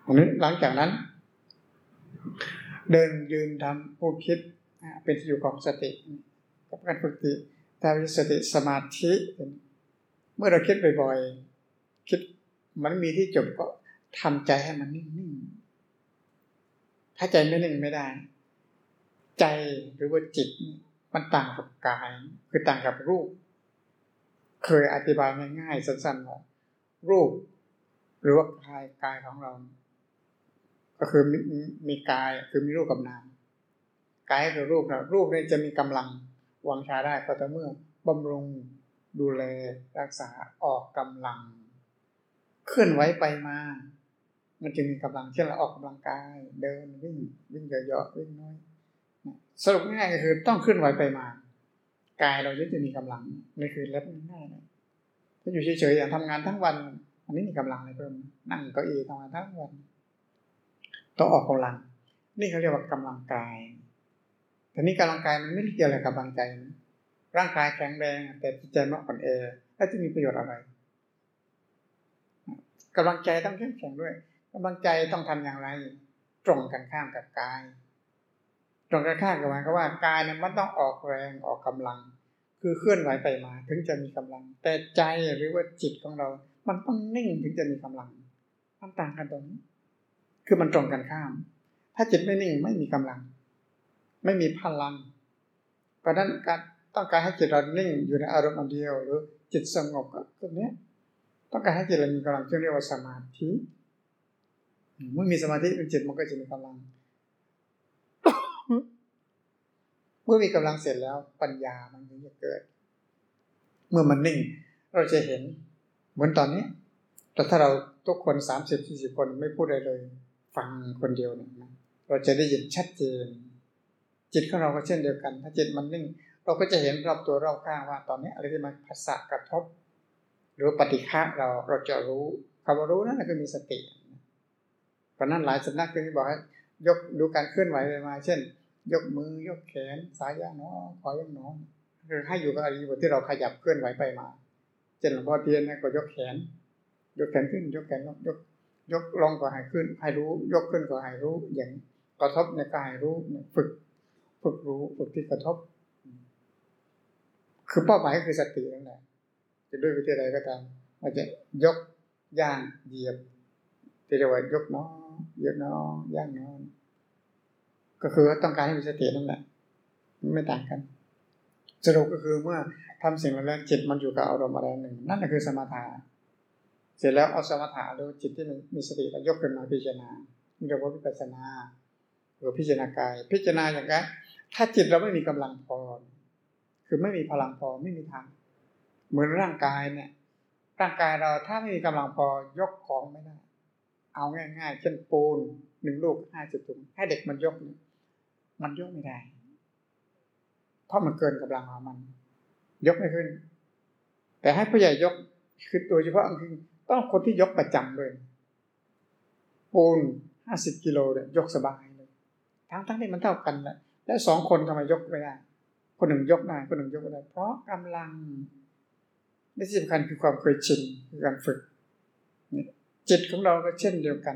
อันนี้หลังจากนั้น เดินยืนทำพูดคิดเป็นที่อยู่ของสติ กับการฝึกติแต่สติสมาธิ เมื่อเราคิดบ่อยๆคิดมันมีที่จบก็ทำใจให้มันนิ่งๆถ้าใจไม่นิ่งไม่ได้ ใจหรือว่าจิตมันต่างกับกาย คือต่างกับรูป เคยอธิบายง่ายๆสั้นๆว่ารูป หรือว่ากายกายของเรา ก็คือมีมีกายคือมีรูปกับนามกายคือรูปนะรูปเนี่ยจะมีกำลัง วางชาได้ก็ต่อเมื่อบำรุงดูแลรักษาออกกำลัง เคลื่อนไหวไปมา มันจะมีกำลังเช่นเราออกกำลังกาย เดินวิ่งวิ่งเยอะๆวิ่งน้อยสรุปง่ายก็คือต้องเคลื่อนไหวไปมากายเราจะมีกำลังนี่คือเล็บง่ายนะถ้าอยู่เฉยๆอย่างทำงานทั้งวัน อันนี้มีกำลังอะไรเพิ่มนั่งเก้าอี้ทำงานทั้งวันต้องออกกำลัง นี่เขาเรียกว่ากำลังกาย แต่นี่กำลังกายมันไม่ได้เกี่ยวอะไรกับกำลังใจนะร่างกายแข็งแรงแต่จิตใจมันอ่อนแอแล้วจะมีประโยชน์อะไรกำลังใจต้องเข้มแข็งด้วยกำลังใจต้องทำอย่างไร ตรงกันข้ามกับกาย ตรงกันข้ามกับมายก็ว่ากายเนี่ยมันต้องออกแรงออกกำลัง คือเคลื่อนไหวไปมา ถึงจะมีกำลัง แต่ใจหรือว่าจิตของเรา มันต้องนิ่งถึงจะมีกำลัง มันต่างกันตรงนี้ คือมันตรงกันข้าม ถ้าจิตไม่นิ่งไม่มีกำลัง ไม่มีพลัง เพราะนั้นการต้องการให้จิตเรานิ่งอยู่ในอารมณ์อันเดียว หรือจิตสงบก็ตรงนี้ต้องการให้จิตเรามีกำลังที่เรียกว่าสมาธิเมื่อมีสมาธิจิตมันก็จะมีกำลัง เมื่อมีกำลังเสร็จแล้วปัญญามันถึงจะเกิด เมื่อมันนิ่ง เราจะเห็นเหมือนตอนนี้ แต่ถ้าเราทุกคนสามสิบสี่สิบคนไม่พูดอะไรเลย ฟังคนเดียวเนี่ยเราจะได้ยินชัดเจน จิตของเราก็เช่นเดียวกัน ถ้าจิตมันนิ่ง เราก็จะเห็นรอบตัวรอบข้างว่าตอนนี้อะไรที่มันภาษากระทบ หรือปฏิฆะเราเราจะรู้คำว่ารู้นั่นคือมีสติเพราะนั้นหลายสำนักที่บอกให้ยกดูการเคลื่อนไหวไปมา เช่น ยกมือยกแขนสายย่างน้อขอย่างน้อคือให้อยู่กับอริยบทที่เราขยับเคลื่อนไหวไปมาเช่นหลวงพ่อเทียนนี่ยก็ยกแขน ยกแขนขึ้น ยกแขนลงยกยกลงก็ให้ขึ้น ให้รู้ ยกขึ้นก็ให้รู้อย่างกระทบในกายรู้ฝึก ฝึกรู้ฝึกที่กระทบ คือเป้าหมายคือสตินั่นแหละจะด้วยวิธีใดก็ตามมันจะยกย่างเหยียบที่เรียกว่ายกน้องยกน้องย่างน้องก็คือต้องการให้มีสตินั่นแหละไม่ต่างกัน สรุปก็คือเมื่อทำสิ่งนั้นจิตมันอยู่กับอารมณ์อะไรหนึ่ง นั่นคือสมาธิเสร็จแล้วเอาสมาธิหรือจิตที่มีสติแล้วยกขึ้นมาพิจารณาเรียกว่าวิปัสสนาหรือพิจารณากาย พิจารณาอย่างนั้น ถ้าจิตเราไม่มีกำลังพอ คือไม่มีพลังพอไม่มีทาง เหมือนร่างกายเนี่ย ร่างกายเราถ้าไม่มีกำลังพอยกของไม่ได้ เอาง่ายๆเช่นปูนหนึ่งลูกห้าสิบถุงให้เด็กมันยกมันยกไม่ได้ เพราะมันเกินกำลังของมัน ยกไม่ขึ้น แต่ให้ผู้ใหญ่ยกคือโดยเฉพาะคือต้องคนที่ยกประจำเลยปูนห้าสิบกิโลเนี่ยยกสบายเลย ทั้งทั้งที่มันเท่ากันแหละ แล้วสองคนทำไมยกไม่ได้ คนหนึ่งยกได้คนหนึ่งยกไม่ได้ เพราะกำลังและที่สำคัญคือความเคยชินคือการฝึกจิตของเราก็เช่นเดียวกัน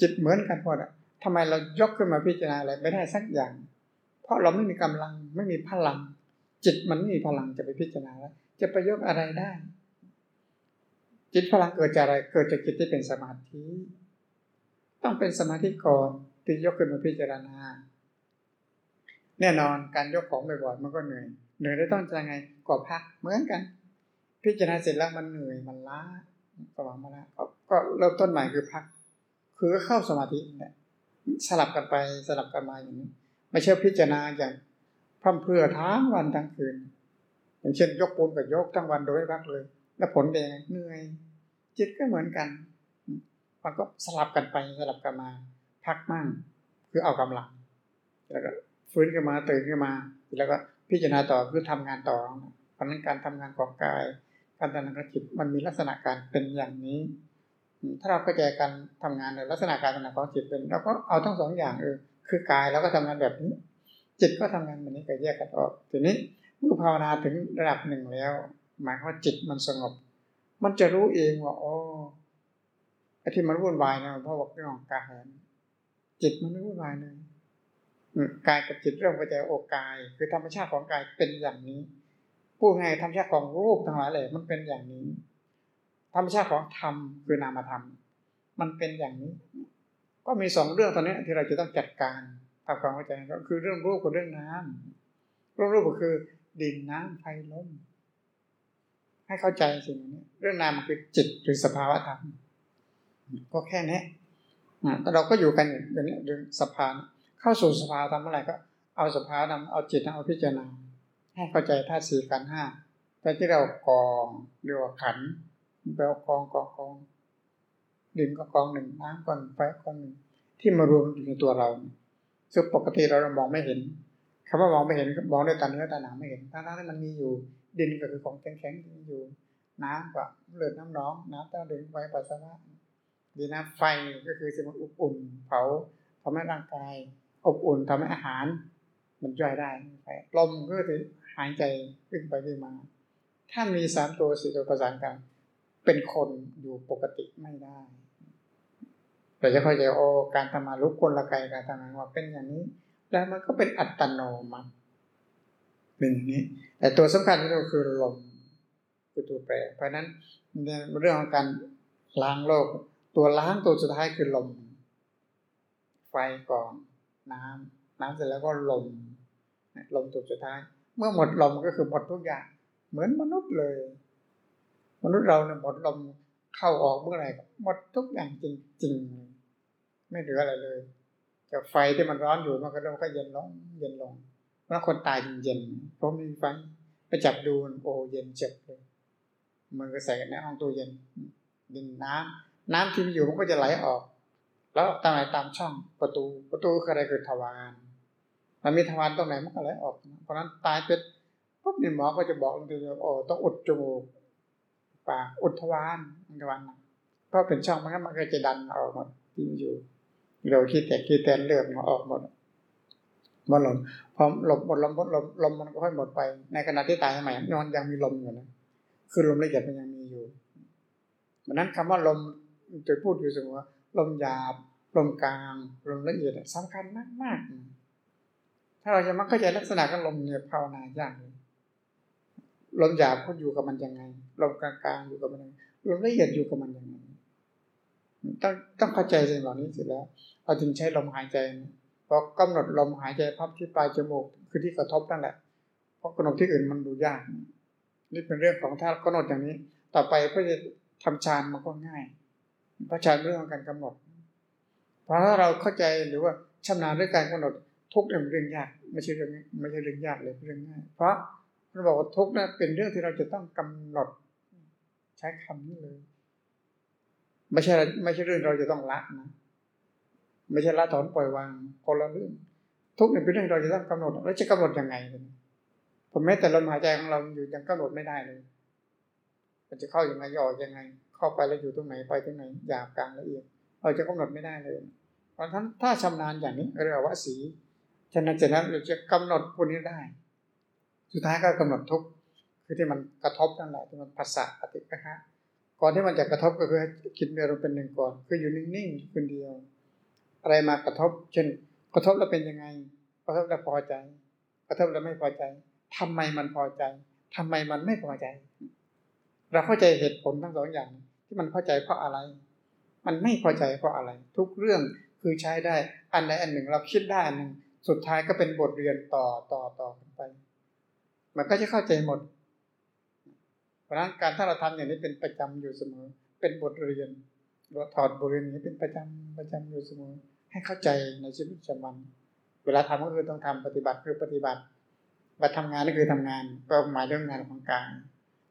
จิตเหมือนกันหมดอะทำไมเรายกขึ้นมาพิจารณาอะไรไม่ได้สักอย่าง เพราะเราไม่มีกำลังไม่มีพลัง จิตมันไม่มีพลังจะไปพิจารณาแล้วจะไปยกอะไรได้ จิตพลังเกิดจากอะไรเกิดจากจิตที่เป็นสมาธิ ต้องเป็นสมาธิก่อนที่ยกขึ้นมาพิจารณา แน่นอนการยกของบ่อยๆมันก็เหนื่อยเหนื่อยได้ต้องจะไงก็พักเหมือนกัน พิจารณาเสร็จแล้วมันเหนื่อยมันล้าสว่างมาแล้วก็เริ่มต้นใหม่คือพัก คือเข้าสมาธิเนี่ยสลับกันไปสลับกันมาอย่างนี้ไม่ใช่พิจารณาอย่างพร่ำเพรื่อทั้งวันทั้งคืน อย่างเช่น ยกปูนกับยกทั้งวันโดยไม่พักเลย แล้วผลเป็นยังไงเหนื่อย จิตก็เหมือนกันมันก็สลับกันไปสลับกันมา พักมั่งคือเอากำลังแล้วก็ ฟื้นขึ้นมาตื่นขึ้นมา แล้วก็พิจารณาต่อคือทำงานต่อเพราะนั้นการทำงานของกาย การทำงานของจิตมันมีลักษณะการเป็นอย่างนี้ ถ้าเราเข้าใจการทำงานในลักษณะการทำงานของจิตเป็นเราก็เอาทั้งสองอย่างเออคือกายแล้วก็ทำงานแบบนี้ จิตก็ทำงานแบบนี้ก็แยกกันออกทีนี้เมื่อภาวนาถึงระดับหนึ่งแล้ว หมายว่าจิตมันสงบ มันจะรู้เองว่าอ๋อไอ้ที่มันวุ่นวายนะเพราะว่าเรื่องของกายจิตมันไม่วุ่นวายเลย กายกับจิตเรื่องปัจจัยโอกาย คือธรรมชาติของกายเป็นอย่างนี้พูดง่ายธรรมชาติของรูปทั้งหลายเลยมันเป็นอย่างนี้ ธรรมชาติของธรรมคือนามธรรม มันเป็นอย่างนี้ ก็มีสองเรื่องตอนนี้ที่เราจะต้องจัดการทำความเข้าใจก็คือเรื่องรูปกับเรื่องน้ำเรื่องรูปก็คือ ดินน้ำไฟลมให้เข้าใจสิ่งนี้เรื่องนามคือจิตหรือสภาวะธรรมก็แค่นี้แต่เราก็อยู่กันอย่างนี้เรื่องสภาวะ เข้าสู่สภาวธรรมเมื่อไหร่ก็เอาสภาวธรรมเอาจิตเอาพิจารณาให้เข้าใจธาตุสี่ขันห้าแต่ที่เรากองเรียกว่าขันแปลว่ากองกองกองดินก็กองหนึ่งน้ำก้อนไฟก้อนหนึ่งที่มารวมอยู่ในตัวเราซึ่งปกติเรามองไม่เห็นคำว่ามองไม่เห็นมองด้วยตาเนื้อตาหนังไม่เห็นทั้งที่มันมีอยู่ดินก็คือของแข็งๆที่มีอยู่น้ำก็เลือดน้ำน้องน้ำตาดึงไฟปัสสาวะดีนะไฟก็คือสิ่งอุ่นอุ่นเผาทำให้ร่างกาย อบอุ่นทำให้อาหาร มันย่อยได้ลมก็คือหายใจขึ้นไปขึ้นมา ถ้ามีสามตัวสี่ตัวประสานกัน เป็นคนอยู่ปกติไม่ได้เราจะเข้าใจโอการทำมาลุกคนละไกการทำงานว่าเป็นอย่างนี้ แล้วมันก็เป็นอัตโนมัติเป็นอย่างนี้แต่ตัวสำคัญที่เราคือลมคือตัวแปร เพราะนั้นในเรื่องของการล้างโลก ตัวล้างตัวสุดท้ายคือลม ไฟก่อน น้ำน้ำเสร็จแล้วก็ลมลมตัวสุดท้าย เมื่อหมดลมก็คือหมดทุกอย่าง เหมือนมนุษย์เลย มนุษย์เราเนี่ยหมดลมเข้าออกเมื่อไหร่หมดทุกอย่างจริงๆ ไม่เหลืออะไรเลยจากไฟที่มันร้อนอยู่มันก็เริ่มก็เย็นลงเย็นลงเพราะคนตายเย็นเพราะมีไฟไปจับดูโอ้เย็นเจ็บเลยมันก็ใส่ในห้องตู้เย็นดินน้ำน้ำที่มีอยู่มันก็จะไหลออก แล้วตามไหนตามช่องประตูประตูคืออะไรคือทวารมันมีทวารตรงไหนมันก็ไหลออก เพราะนั้นตายเป็นปุ๊บนี่หมอก็จะบอกทันทีว่าโอ้ต้องอุดจมูกปากอุดทวารทวารเพราะเป็นช่องมันก็มันก็จะดันออกหมดที่มีอยู่เราขี้แตกขี้แตนเลือดมาออกหมดหมดลมพอลมหมดลมหมดลมลมมันก็ค่อยหมดไป ในขณะที่ตายใหม่มันยังมีลมอยู่นะคือลมละเอียดมันยังมีอยู่ดังนั้นคำว่าลมจะพูดอยู่เสมอ ลมหยาบ ลมกลาง ลมละเอียดสำคัญมากมากถ้าเราจะมาเข้าใจลักษณะของลมเนี่ยภาวนายากเลยลมหยาบเขาอยู่กับมันยังไง ลมกลางกลางอยู่กับมันยังไงลมละเอียดอยู่กับมันยังไงต้องต้องเข้าใจสิ่งเหล่านี้เสร็จแล้วเราจึงใช้ลมหายใจพอกำหนดลมหายใจพับที่ปลายจมูกคือที่กระทบนั่นแหละ เพราะกำหนดที่อื่นมันดูยาก นี่เป็นเรื่องของถ้ากำหนดอย่างนี้ ต่อไปเพื่อจะทำฌานมันก็ง่าย พระฌานเรื่องของการกำหนด เพราะถ้าเราเข้าใจหรือว่าชำนาญด้วยการกำหนดทุกเรื่องเรื่องยากไม่ใช่เรื่องไม่ใช่เรื่องยากเลยเรื่องง่ายเพราะพระบอกว่าทุกนั้นเป็นเรื่องที่เราจะต้องกำหนด ใช้คำนี้เลย ไม่ใช่ไม่ใช่เรื่องเราจะต้องละนะไม่ใช่ละถอนปล่อยวางคนละเรื่องทุกเนี่ยเป็นเรื่องเราจะต้องกำหนดแล้วจะกำหนดยังไงผมแม้แต่ลมหายใจของเราอยู่ยังกำหนดไม่ได้เลย มันจะเข้าอย่างไรออกยังไง เข้าไปแล้วอยู่ตรงไหนไปตรงไหนหยาบกลางละเอียดเราจะกำหนดไม่ได้เลยเพราะฉะนั้นถ้าชำนาญอย่างนี้เรียกว่าสีฉะนั้นจากนั้นเราจะกำหนดพวกนี้ได้ สุดท้ายก็กำหนดทุกคือที่มันกระทบนั่นแหละที่มันภาษาปฏิปะคะก่อนที่มันจะกระทบก็คือคิดเรมเป็นหนึ่งก่อน คืออยู่นิ่งๆคนเดียว อะไรมากระทบ เช่น กระทบแล้วเป็นยังไง กระทบแล้วพอใจ กระทบแล้วไม่พอใจทำไมมันพอใจทำไมมันไม่พอใจ เราเข้าใจเหตุผลทั้งสองอย่าง ที่มันพอใจเพราะอะไร มันไม่พอใจเพราะอะไร ทุกเรื่องคือใช้ได้อันใดอันหนึ่งเราคิดได้อันหนึ่งสุดท้ายก็เป็นบทเรียนต่อต่อต่อกันไป มันก็จะเข้าใจหมด เพราะนั้นการถ้าเราทำอย่างนี้เป็นประจำอยู่เสมอ เป็นบทเรียนเราถอดบริเวณนี้เป็นประจำประจำอยู่เสมอ ให้เข้าใจในชีวิตประจำวัน เวลาทำก็คือต้องทำปฏิบัติคือปฏิบัติว่าทำงานก็คือทำงานเป้าหมายเรื่องงานของกาย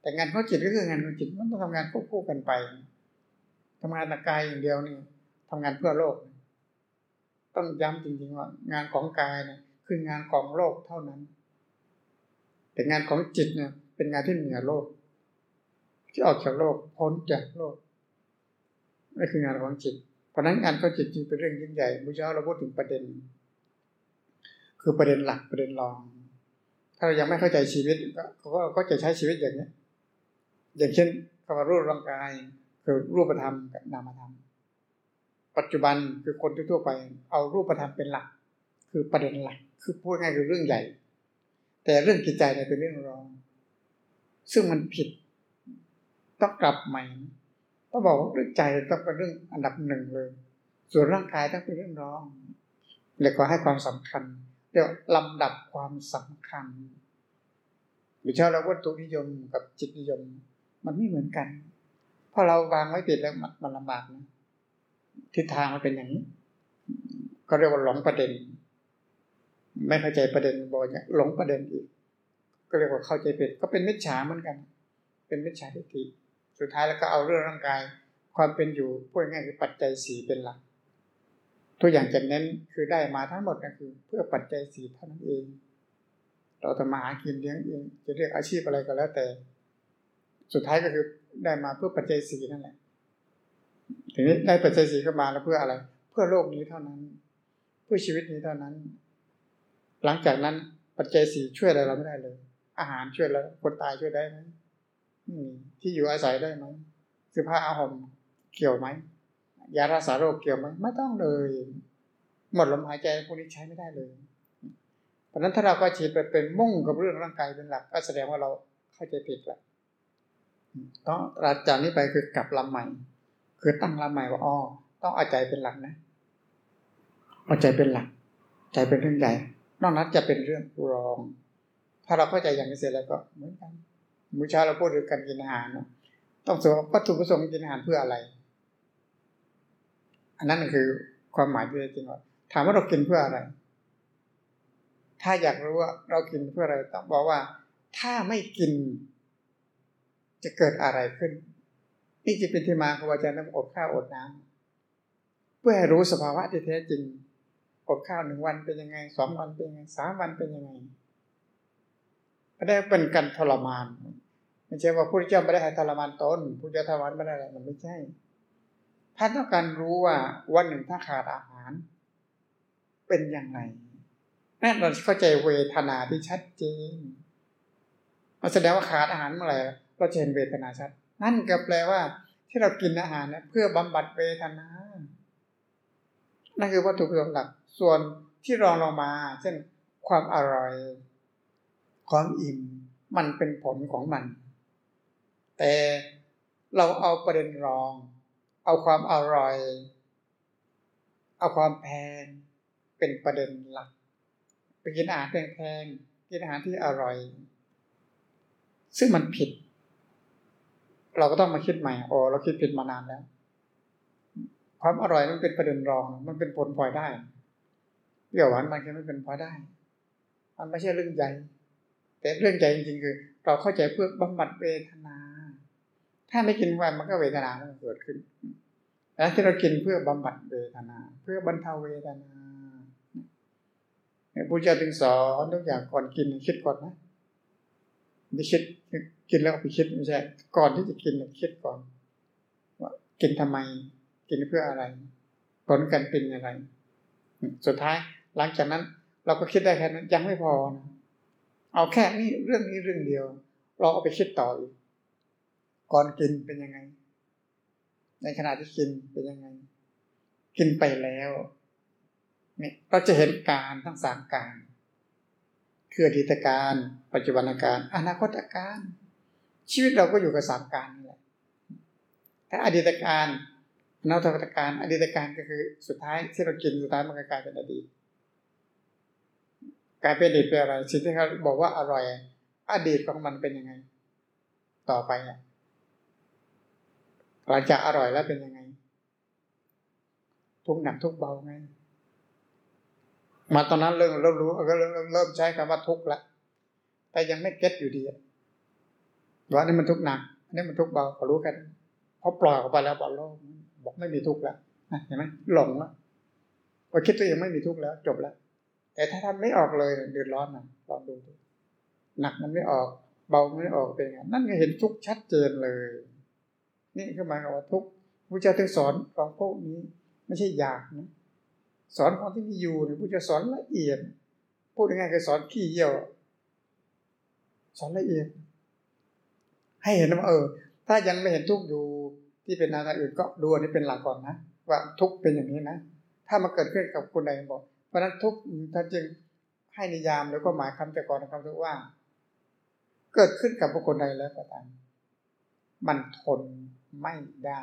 แต่งานของจิตก็คืองานของจิตมันต้องทำงานควบคู่กันไปทำงานทางกายอย่างเดียวนี่ทำงานเพื่อโลก ต้องย้ำจริงๆว่า งานของกายเนี่ยคืองานของโลกเท่านั้น แต่งานของจิตเนี่ยเป็นงานที่เหนือโลก ที่ออกจากโลกพ้นจากโลกนี่นคืองานของจิต เพราะนั้นงานของจิตจริงเป็นเรื่องยิ่งใหญ่เมื่อเช้าเราพูดถึงประเด็น คือประเด็นหลักประเด็นรอง ถ้าเรายังไม่เข้าใจชีวิตก็ก็จะใช้ชีวิตอย่างนี้ อย่างเช่นคำว่ารูปร่างกาย คือรูปธรรมกับนามธรรม ปัจจุบันคือคนทั่วไป เอารูปธรรมเป็นหลัก คือประเด็นหลัก คือพูดง่ายคือเรื่องใหญ่ แต่เรื่องจิตใจเนี่ยเป็นเรื่องรอง ซึ่งมันผิดต้องกลับใหม่ต้องบอกว่าเรื่องใจต้องเป็นเรื่องอันดับหนึ่งเลย ส่วนร่างกายต้องเป็นเรื่องรองเลยก็ให้ความสำคัญเดี๋ยวลำดับความสำคัญหรือเช่าเราวัตถุนิยมกับจิตนิยม มันไม่เหมือนกันพอเราวางไว้ผิดแล้วมันลำบากนะทิศทางมันเป็นอย่างนี้ ก็เรียกว่าหลงประเด็น ไม่เข้าใจประเด็นบ่อยหลงประเด็นอีก ก็เรียกว่าเข้าใจผิดก็เป็นมิจฉาเหมือนกัน เป็นมิจฉาทิฏฐิสุดท้ายแล้วก็เอาเรื่องร่างกาย ความเป็นอยู่พูดง่ายคือปัจจัยสี่เป็นหลักตัวอย่างจะเน้นคือได้มาทั้งหมดก็คือ เพื่อปัจจัยสี่เท่านั้นเอง เราทำมาหากินเลี้ยงเองจะเรียกอาชีพอะไรก็แล้วแต่ สุดท้ายก็คือได้มาเพื่อปัจจัยสีนั่นแหละทีนี้ได้ปัจจัยสีเข้ามาแล้วเพื่ออะไร เพื่อโลกนี้เท่านั้น เพื่อชีวิตนี้เท่านั้น หลังจากนั้นปัจจัยสีช่วยอะไรเราไม่ได้เลย อาหารช่วยเราคนตายช่วยได้ไหมที่อยู่อาศัยได้ไหมเสื้อผ้าอาหารเกี่ยวไหมยารักษาโรคเกี่ยวไหมไม่ต้องเลย หมดลมหายใจพวกนี้ใช้ไม่ได้เลยเพราะนั้นถ้าเราก็ฉีดไปเป็นมุ่งกับเรื่องร่างกายเป็นหลัก ก็แสดงว่าเราเข้าใจผิดแล้ว ต้องราจากนี้ไปคือกลับลำใหม่ คือตั้งลำใหม่ว่าอ๋อต้องเอาใจเป็นหลักนะเอาใจเป็นหลัก ใจเป็นเรื่องใหญ่นอกนั้นจะเป็นเรื่องรอง ถ้าเราเข้าใจอย่างนี้เสร็จแล้วก็เหมือนกันมื้อเช้าเราพูดถึงการกินอาหารต้องสววัตถุประสงค์กินอาหารเพื่ออะไร อันนั้นคือความหมายที่จริงว่าถามว่าเรากินเพื่ออะไร ถ้าอยากรู้ว่าเรากินเพื่ออะไร ต้องบอกว่า ถ้าไม่กิน จะเกิดอะไรขึ้น นี่จะเป็นที่มาของอาจารย์ต้องอดข้าวอดน้ำเพื่อให้รู้สภาวะที่แท้จริง อดข้าวหนึ่งวันเป็นยังไงสองวันเป็นยังไงสามวันเป็นยังไงไม่ได้เป็นการทรมานไม่ใช่ว่าพระเจ้าไม่ได้ให้ทรมานตนพระเจ้าทรมานไม่ได้อะไรมันไม่ใช่ท่านต้องการรู้ว่าวันหนึ่งถ้าขาดอาหาร เป็นอย่างไรนั่นเราเข้าใจเวทนาที่ชัดเจนมันแสดงว่าขาดอาหารเมื่อไหร่ เราจะเห็นเวทนาชัด นั่นก็แปลว่าที่เรากินอาหารเนี่ยเพื่อบำบัดเวทนา นั่นคือวัตถุประสงค์หลัก ส่วนที่รองลงมา เช่นความอร่อย ความอิ่ม มันเป็นผลของมัน แต่เราเอาประเด็นรอง เอาความอร่อย เอาความแพง เป็นประเด็นหลัก ไปกินอาหารแพงๆกินอาหารที่อร่อย ซึ่งมันผิด เราก็ต้องมาคิดใหม่โอ้เราคิดผิดมานานแล้ว ความอร่อยมันเป็นประเด็นรอง มันเป็นผลพลอยได้เปรี้ยวหวานมันแค่ไม่เป็นพลอยได้ มันไม่ใช่เรื่องใหญ่แต่เรื่องใจจริงๆคือ เราเข้าใจเพื่อบำบัดเวทนา ถ้าไม่กินวันมันก็เวทนามันเกิดขึ้นแล้วที่เรากินเพื่อบำบัดเวทนา เพื่อบรรเทาเวทนาพระเจ้าถึงสอนทุกอย่างก่อนกินคิดก่อนนะ ไม่คิดกินแล้วไปคิดไม่ใช่ก่อนที่จะกินคิดก่อน ว่ากินทำไม กินเพื่ออะไรผลกันเป็นอะไร สุดท้ายหลังจากนั้น เราก็คิดได้แค่นั้นยังไม่พอนะเอาแค่นี้เรื่องนี้เรื่องเดียว เราเอาไปคิดต่ออีกก่อนกินเป็นยังไง ในขณะที่กินเป็นยังไง กินไปแล้วเนี่ยเราจะเห็นการทั้งสามการ คืออดีตการ ปัจจุบันการ อนาคตการ ชีวิตเราก็อยู่กับสามการนี่แหละถ้าอดีตการอนาคตการอดีตการก็คือสุดท้ายที่เรากินสุดท้ายมันก็กลายเป็นอดีตกลายเป็นอดีตเป็นอะไรสิ่งที่เขาบอกว่าอร่อย อดีตของมันเป็นยังไง ต่อไปอะหลังจากอร่อยแล้วเป็นยังไง ทุกหนักทุกเบาไง มาตอนนั้นเริ่มเริ่มรู้ก็เริ่มเริ่มใช้คำว่าทุกข์ละแต่ยังไม่เก็ตอยู่ดีว่านี่มันทุกข์หนักอันนี้มันทุกข์เบาก็รู้แค่นั้นพอปล่อยออกไปแล้วบอกโลกบอกไม่มีทุกข์แล้วเห็นไหมหลงแล้วพอคิดตัวเองไม่มีทุกข์แล้ว จบแล้ว แต่ถ้าทำไม่ออกเลยเดือดร้อนนะลองดูหนักมันไม่ออก เบาไม่ออกเป็นไงนั่นก็เห็นทุกข์ชัดเจนเลย นี่คือหมายความว่าทุกข์พระเจ้าถึงสอนของพวกนี้ ไม่ใช่อยากนะ สอนของที่มีอยู่เนี่ยพระเจ้าสอนละเอียด พูดง่ายๆคือสอนขี้เยี่ยว สอนละเอียด ให้เห็นว่าเออ ถ้ายังไม่เห็นทุกข์อยู่ที่เป็นนานาอื่นก็ดูอันนี้เป็นหลักก่อนนะว่าทุกข์เป็นอย่างนี้นะ ถ้ามาเกิดขึ้นกับคนใดบอกเพราะนั้นทุกท่านจึงให้นิยามแล้วก็หมายคำแต่ก่อนครับทุกว่า เกิดขึ้นกับบุคคลใดแล้วก็ตามมันทนไม่ได้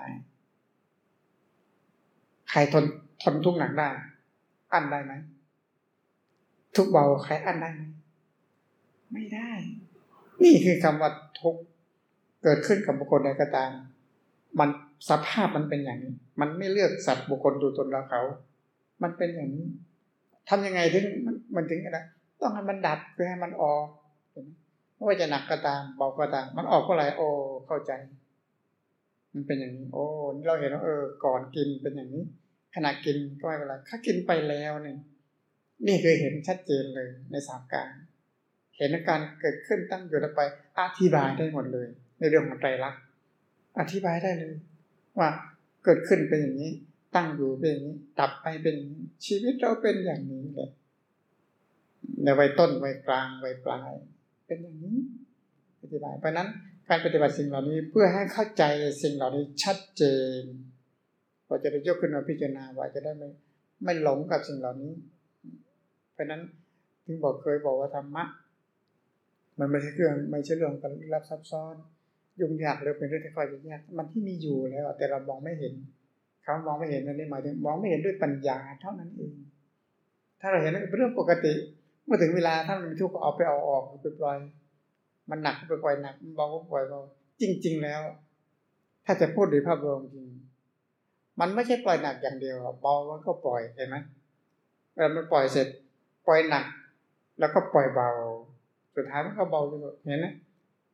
ใครทนทนทุกหนักได้ อันได้ไหมทุกเบาใครอันได้ไหมไม่ได้ นี่คือคำว่าทุกเกิดขึ้นกับบุคคลใดก็ตาม มันสภาพมันเป็นอย่างนี้ มันไม่เลือกสัตว์บุคคลดูตนเราเขา มันเป็นอย่างนี้ทำยังไงถึงมันถึงอะไรต้องให้มันดับเพื่อให้มันออกไม่ว่าจะหนักก็ตามเบาก็ตาม มันออกก็ไรโอ้เข้าใจ มันเป็นอย่างนี้ โอ้เราเห็นว่าเออ ก่อนกินเป็นอย่างนี้ ขณะกินก็ไม่เป็นไรถ้ากินไปแล้วเนี่ยนี่คือเห็นชัดเจนเลยในสามการเห็นอาการเกิดขึ้นตั้งอยู่แล้วไป อธิบายได้หมดเลย ในเรื่องของไตรลักษณ์อธิบายได้เลย ว่าเกิดขึ้นเป็นอย่างนี้ ตั้งอยู่เป็นอย่างนี้ดับไปเป็น ชีวิตเราเป็นอย่างนี้เลยในวัยต้นวัยกลางวัยปลาย เป็นอย่างนี้อธิบายเพราะนั้นการปฏิบัติสิ่งเหล่านี้เพื่อให้เข้าใจสิ่งเหล่านี้ชัดเจน เราจะได้ยกขึ้นมาพิจารณาว่าจะได้ไม่ไม่หลงกับสิ่งเหล่านี้ เพราะนั้นถึงบอกเคยบอกว่าธรรมะ มันไม่ใช่เรื่องไม่ใช่เรื่องการรับซับซ้อน ยุ่งยากเลยเป็นเรื่องที่คอยยุ่งยากมันที่มีอยู่แล้ว แต่เรามองไม่เห็นเขามองไม่เห็นนั่นนี่หมายถึงมองไม่เห็นด้วยปัญญาเท่านั้นเอง ถ้าเราเห็นเป็นเรื่องปกติ เมื่อถึงเวลาถ้ามันทุกข์ก็เอาไปเอาออกไปปล่อย มันหนักก็ไปปล่อยหนักมันเบาก็ปล่อยเบาจริง ๆ แล้ว ถ้าจะพูดโดยภาพรวมจริง มันไม่ใช่ปล่อยหนักอย่างเดียวเบามันก็ปล่อยเห็นไหมเวลามันปล่อยเสร็จ ปล่อยหนัก แล้วก็ปล่อยเบา สุดท้ายมันก็เบาไปหมดเห็นไหม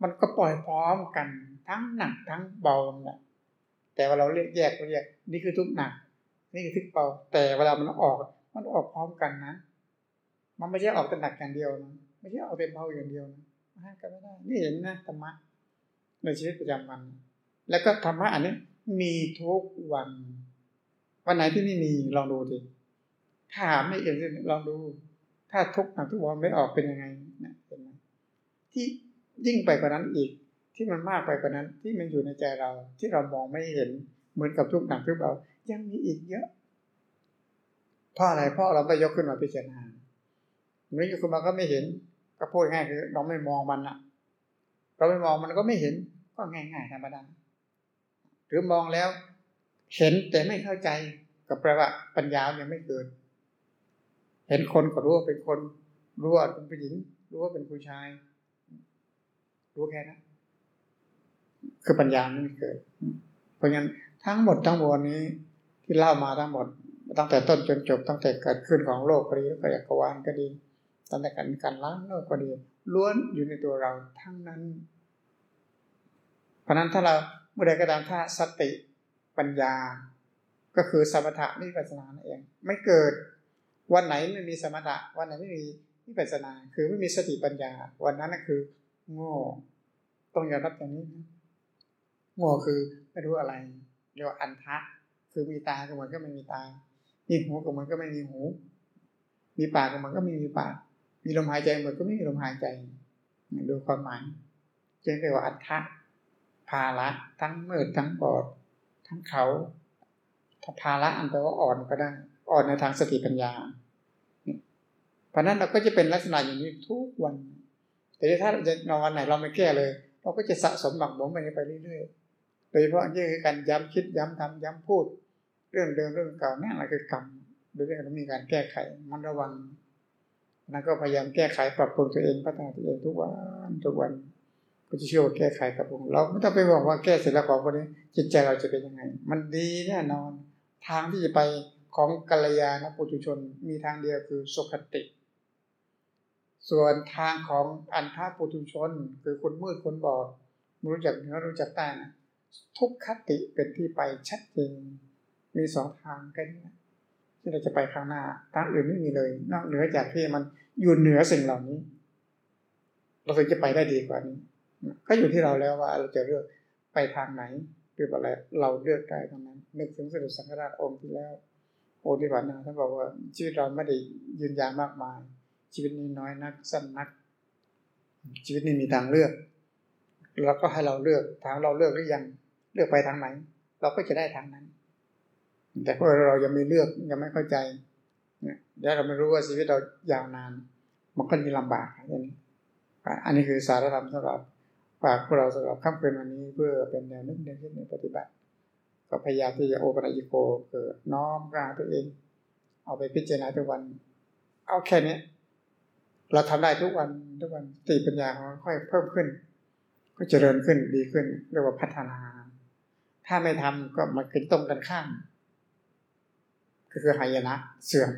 มันก็ปล่อยพร้อมกันทั้งหนักทั้งเบาเนี่ยแต่ว่าเราเรียกแยกเรียกนี่คือทุกหนัก นี่คือทุกเบา แต่เวลามันออก มันออกพร้อมกันนะ มันไม่ใช่ออกแต่หนักอย่างเดียวนะไม่ใช่ออกแต่เบาอย่างเดียวนะห้กันไม่ได้ นี่เห็นนะธรรมะในชีวิตประจำวัน แล้วก็ธรรมะอันนี้ มีทุกวัน วันไหนที่ไม่มีลองดูดิถ้าไม่เห็นลองดู ถ้าทุกหนักทุกวันไม่ออกเป็นยังไงนะเห็นไหมที่ยิ่งไปกว่านั้นอีก ที่มันมากไปกว่านั้น ที่มันอยู่ในใจเรา ที่เรามองไม่เห็นเหมือนกับทุกหนักทุกเบายังมีอีกเยอะเพราะอะไรเพราะเราไปยกขึ้นมาพิจารณาเมื่อยกขึ้นมาก็ไม่เห็น ก็พูดง่ายคือเราไม่มองมันอะเราไม่มองมันก็ไม่เห็น ก็ง่ายๆธรรมดา รือมองแล้ว เห็นแต่ไม่เข้าใจก็แปลว่าปัญญายังไม่เกิด เห็นคนก็รู้ว่าเป็นคน รู้ว่าเป็นผู้หญิง รู้ว่าเป็นผู้ชาย รู้แค่นั้นคือปัญญาไม่เกิด เพราะงั้นทั้งหมดทั้งมวลนี้ ที่เล่ามาทั้งหมด ตั้งแต่ต้นจนจบตั้งแต่เกิดขึ้นของโลกก็ดีแล้วก็จักรวาลก็ดีตั้งแต่การการล้างโลกก็ดีล้วนอยู่ในตัวเราทั้งนั้น เพราะนั้นถ้าเรา เมื่อใดก็ตามถ้าสติปัญญา ก็คือสมถะนิพพานานั่นเองไม่เกิดวันไหนไม่มีสมถะวันไหนไม่มีนิพพานาคือไม่มีสติปัญญา วันนั้นก็คือ โง่ต้องยอมรับอย่างนี้โง่คือไม่รู้อะไรเรียกว่าอันทะคือมีตาก็เหมือนก็ไม่มีตา มีหูก็เหมือนก็ไม่มีหู มีปากก็เหมือนก็ไม่มีปาก มีลมหายใจเหมือนก็ไม่มีลมหายใจ ดูความหมายจึงเรียกว่าอันทะ ภาระทั้งมืดทั้งบอด ทั้งเขาถ้าภาระอันแปลว่าอ่อนก็ได้ อ่อนในทางสติปัญญา เพราะนั้นเราก็จะเป็นลักษณะอย่างนี้ทุกวัน แต่ถ้าจะนอนไหนเราไม่แก้เลย เราก็จะสะสมหมักหมมไปไปเรื่อยๆ โดยเฉพาะยิ่คือการย้ำคิดย้ำทำย้ำพูด เรื่องเดิมเรื่องเก่านั่นแหละคือกรรมโดยที่เรามีการแก้ไขมันระวังนั้นก็พยายามแก้ไขปรับปรุงตัวเองพัฒนาตัวเองทุกวันทุกวัน ก็จะเชื่อว่าแก้ไขกับผมเราไม่ต้องไปบอกว่าแก้เสร็จแล้วของคนนี้ จิตใจเราจะเป็นยังไง มันดีแน่นอน ทางที่จะไปของกัลยาณปุถุชนมีทางเดียวคือสุขติ ส่วนทางของอันท่าปุถุชน คือคนมืดคนบอดไม่รู้จักเหนือรู้จักใต้นะทุกขติเป็นที่ไปชัดเจนมีสองทางแค่นี้ที่เราจะไปข้างหน้าทางอื่นไม่มีเลย นอกเหนือจากที่มันอยู่เหนือสิ่งเหล่านี้ เราถึงจะไปได้ดีกว่านี้ ก็อยู่ที่เราแล้วว่าเราจะเลือกไปทางไหนหรืออะไรเราเลือกได้ตรงนั้นนึกถึงสมเด็จสังฆราชองค์ที่แล้วโอทิผ่านมาท่านบอกว่าชีวิตเราไม่ได้ยืนยาวมากมาย ชีวิตนี้น้อยนักสั้นนัก ชีวิตนี้มีทางเลือกแล้วก็ให้เราเลือกทางเราเลือกหรือยังเลือกไปทางไหน เราก็จะได้ทางนั้น แต่พวกเรายังไม่เลือกยังไม่เข้าใจเนี่ยแล้วเราไม่รู้ว่าชีวิตเรายาวนาน มันก็มีลำบากอย่างนี้อันนี้คือสารธรรมสำหรับ ฝากพวกเราสำหรับค่ำคืนวันนี้เพื่อเป็นแนวนึกในที่ในปฏิบัติ ก็พยายามที่จะโอปัญิโกเกิดน้อมกลางตัวเอง เอาไปพิจารณาทุกวัน เอาแค่นี้เราทำได้ทุกวันทุกวันสติปัญญาของเราค่อยเพิ่มขึ้น ก็เจริญขึ้นดีขึ้นเรียกว่าพัฒนา ถ้าไม่ทำก็มันเป็นตรงกันข้ามก็คือหายนะเสื่อม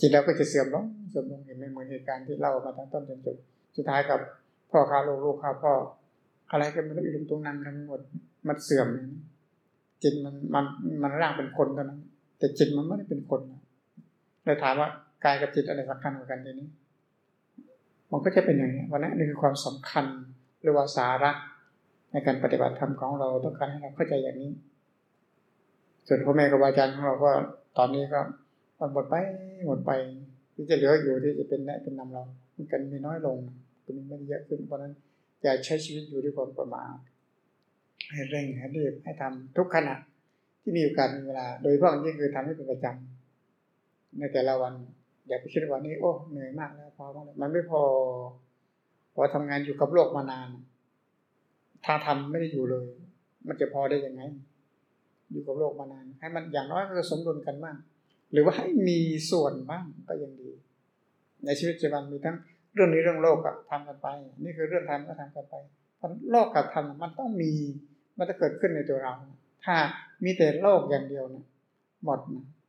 จิตเราก็จะเสื่อมลงเสื่อมลงเห็นไหมเหมือนเหตุการณ์ที่เล่ามาตั้งต้นจนจบสุดท้ายกับ พ่อค้าลูกลูกค้าพ่อ อะไรก็ไม่รู้อยู่ตรงนั้นทั้งหมดมันเสื่อมจิตมันมันมันร่างเป็นคนเท่านั้น แต่จิตมันไม่ได้เป็นคนเลยถามว่ากายกับจิตอะไรสำคัญกว่ากันทีนี้ มันก็จะเป็นอย่างนี้วันนี้นี่คือความสำคัญหรือว่าสาระในการปฏิบัติธรรมของเราต้องการให้เราเข้าใจอย่างนี้ ส่วนพ่อแม่ครูบาอาจารย์ของเราก็ตอนนี้ก็มันหมดไปหมดไป ที่จะเหลืออยู่ที่จะเป็นแนะเป็นนำเรา มันกันมีน้อยลง มันไม่เยอะขึ้น เพราะนั้นอย่าใช้ชีวิตอยู่ด้วยความประมาทให้เร่งให้รีบให้ทำทุกขณะที่มีโอกาสมีเวลา โดยเฉพาะยิ่งคือทำให้เป็นประจำในแต่ละวัน อย่าไปคิดว่านี้โอ้เหนื่อยมากแล้วพอมันไม่พอพอทำงานอยู่กับโลกมานาน ถ้าทำไม่ได้อยู่เลย มันจะพอได้ยังไง อยู่กับโลกมานาน ให้มันอย่างน้อยก็สมดุลกันบ้างหรือว่าให้มีส่วนบ้างก็ยังดี ในชีวิตประจำวันมีทั้ง เรื่องนี้เรื่องโลกกับทำกันไป นี่คือเรื่องธรรมก็ทำกันไปเพราะโลกกับธรรมมันต้องมี มันจะเกิดขึ้นในตัวเรา ถ้ามีแต่โลกอย่างเดียวเนี่ยหมด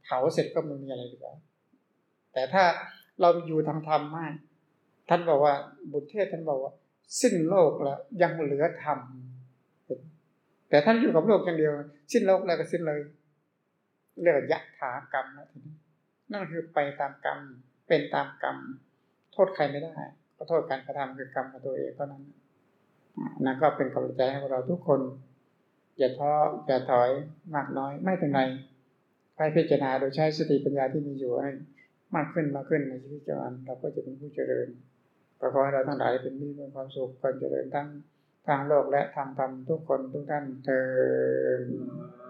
เผาเสร็จก็ไม่มีอะไรเหลือแต่ถ้าเราอยู่ทางธรรมมาก ท่านบอกว่าบุตรเทศท่านบอกว่า สิ้นโลกแล้วยังเหลือธรรมแต่ท่านอยู่กับโลกอย่างเดียว สิ้นโลกแล้วก็สิ้นเลยเรียกยักถากรรมนะทีนี้นั่นคือไปตามกรรมเป็นตามกรรม โทษใครไม่ได้ ก็โทษการกระทำคือกรรมของตัวเองเท่านั้นนั่นก็เป็นกำลังใจให้พวกเราทุกคน อย่าท้ออย่าถอยมากน้อยไม่เป็นไรใครพิจารณาโดยใช้สติปัญญาที่มีอยู่ให้มากขึ้นมากขึ้นในชีวิตประจำวันเราก็จะเป็นผู้เจริญขอให้เราทั้งหลายเป็นมีความสุขความเจริญทั้งทางโลกและทางธรรมทุกคนทุกท่านเถิด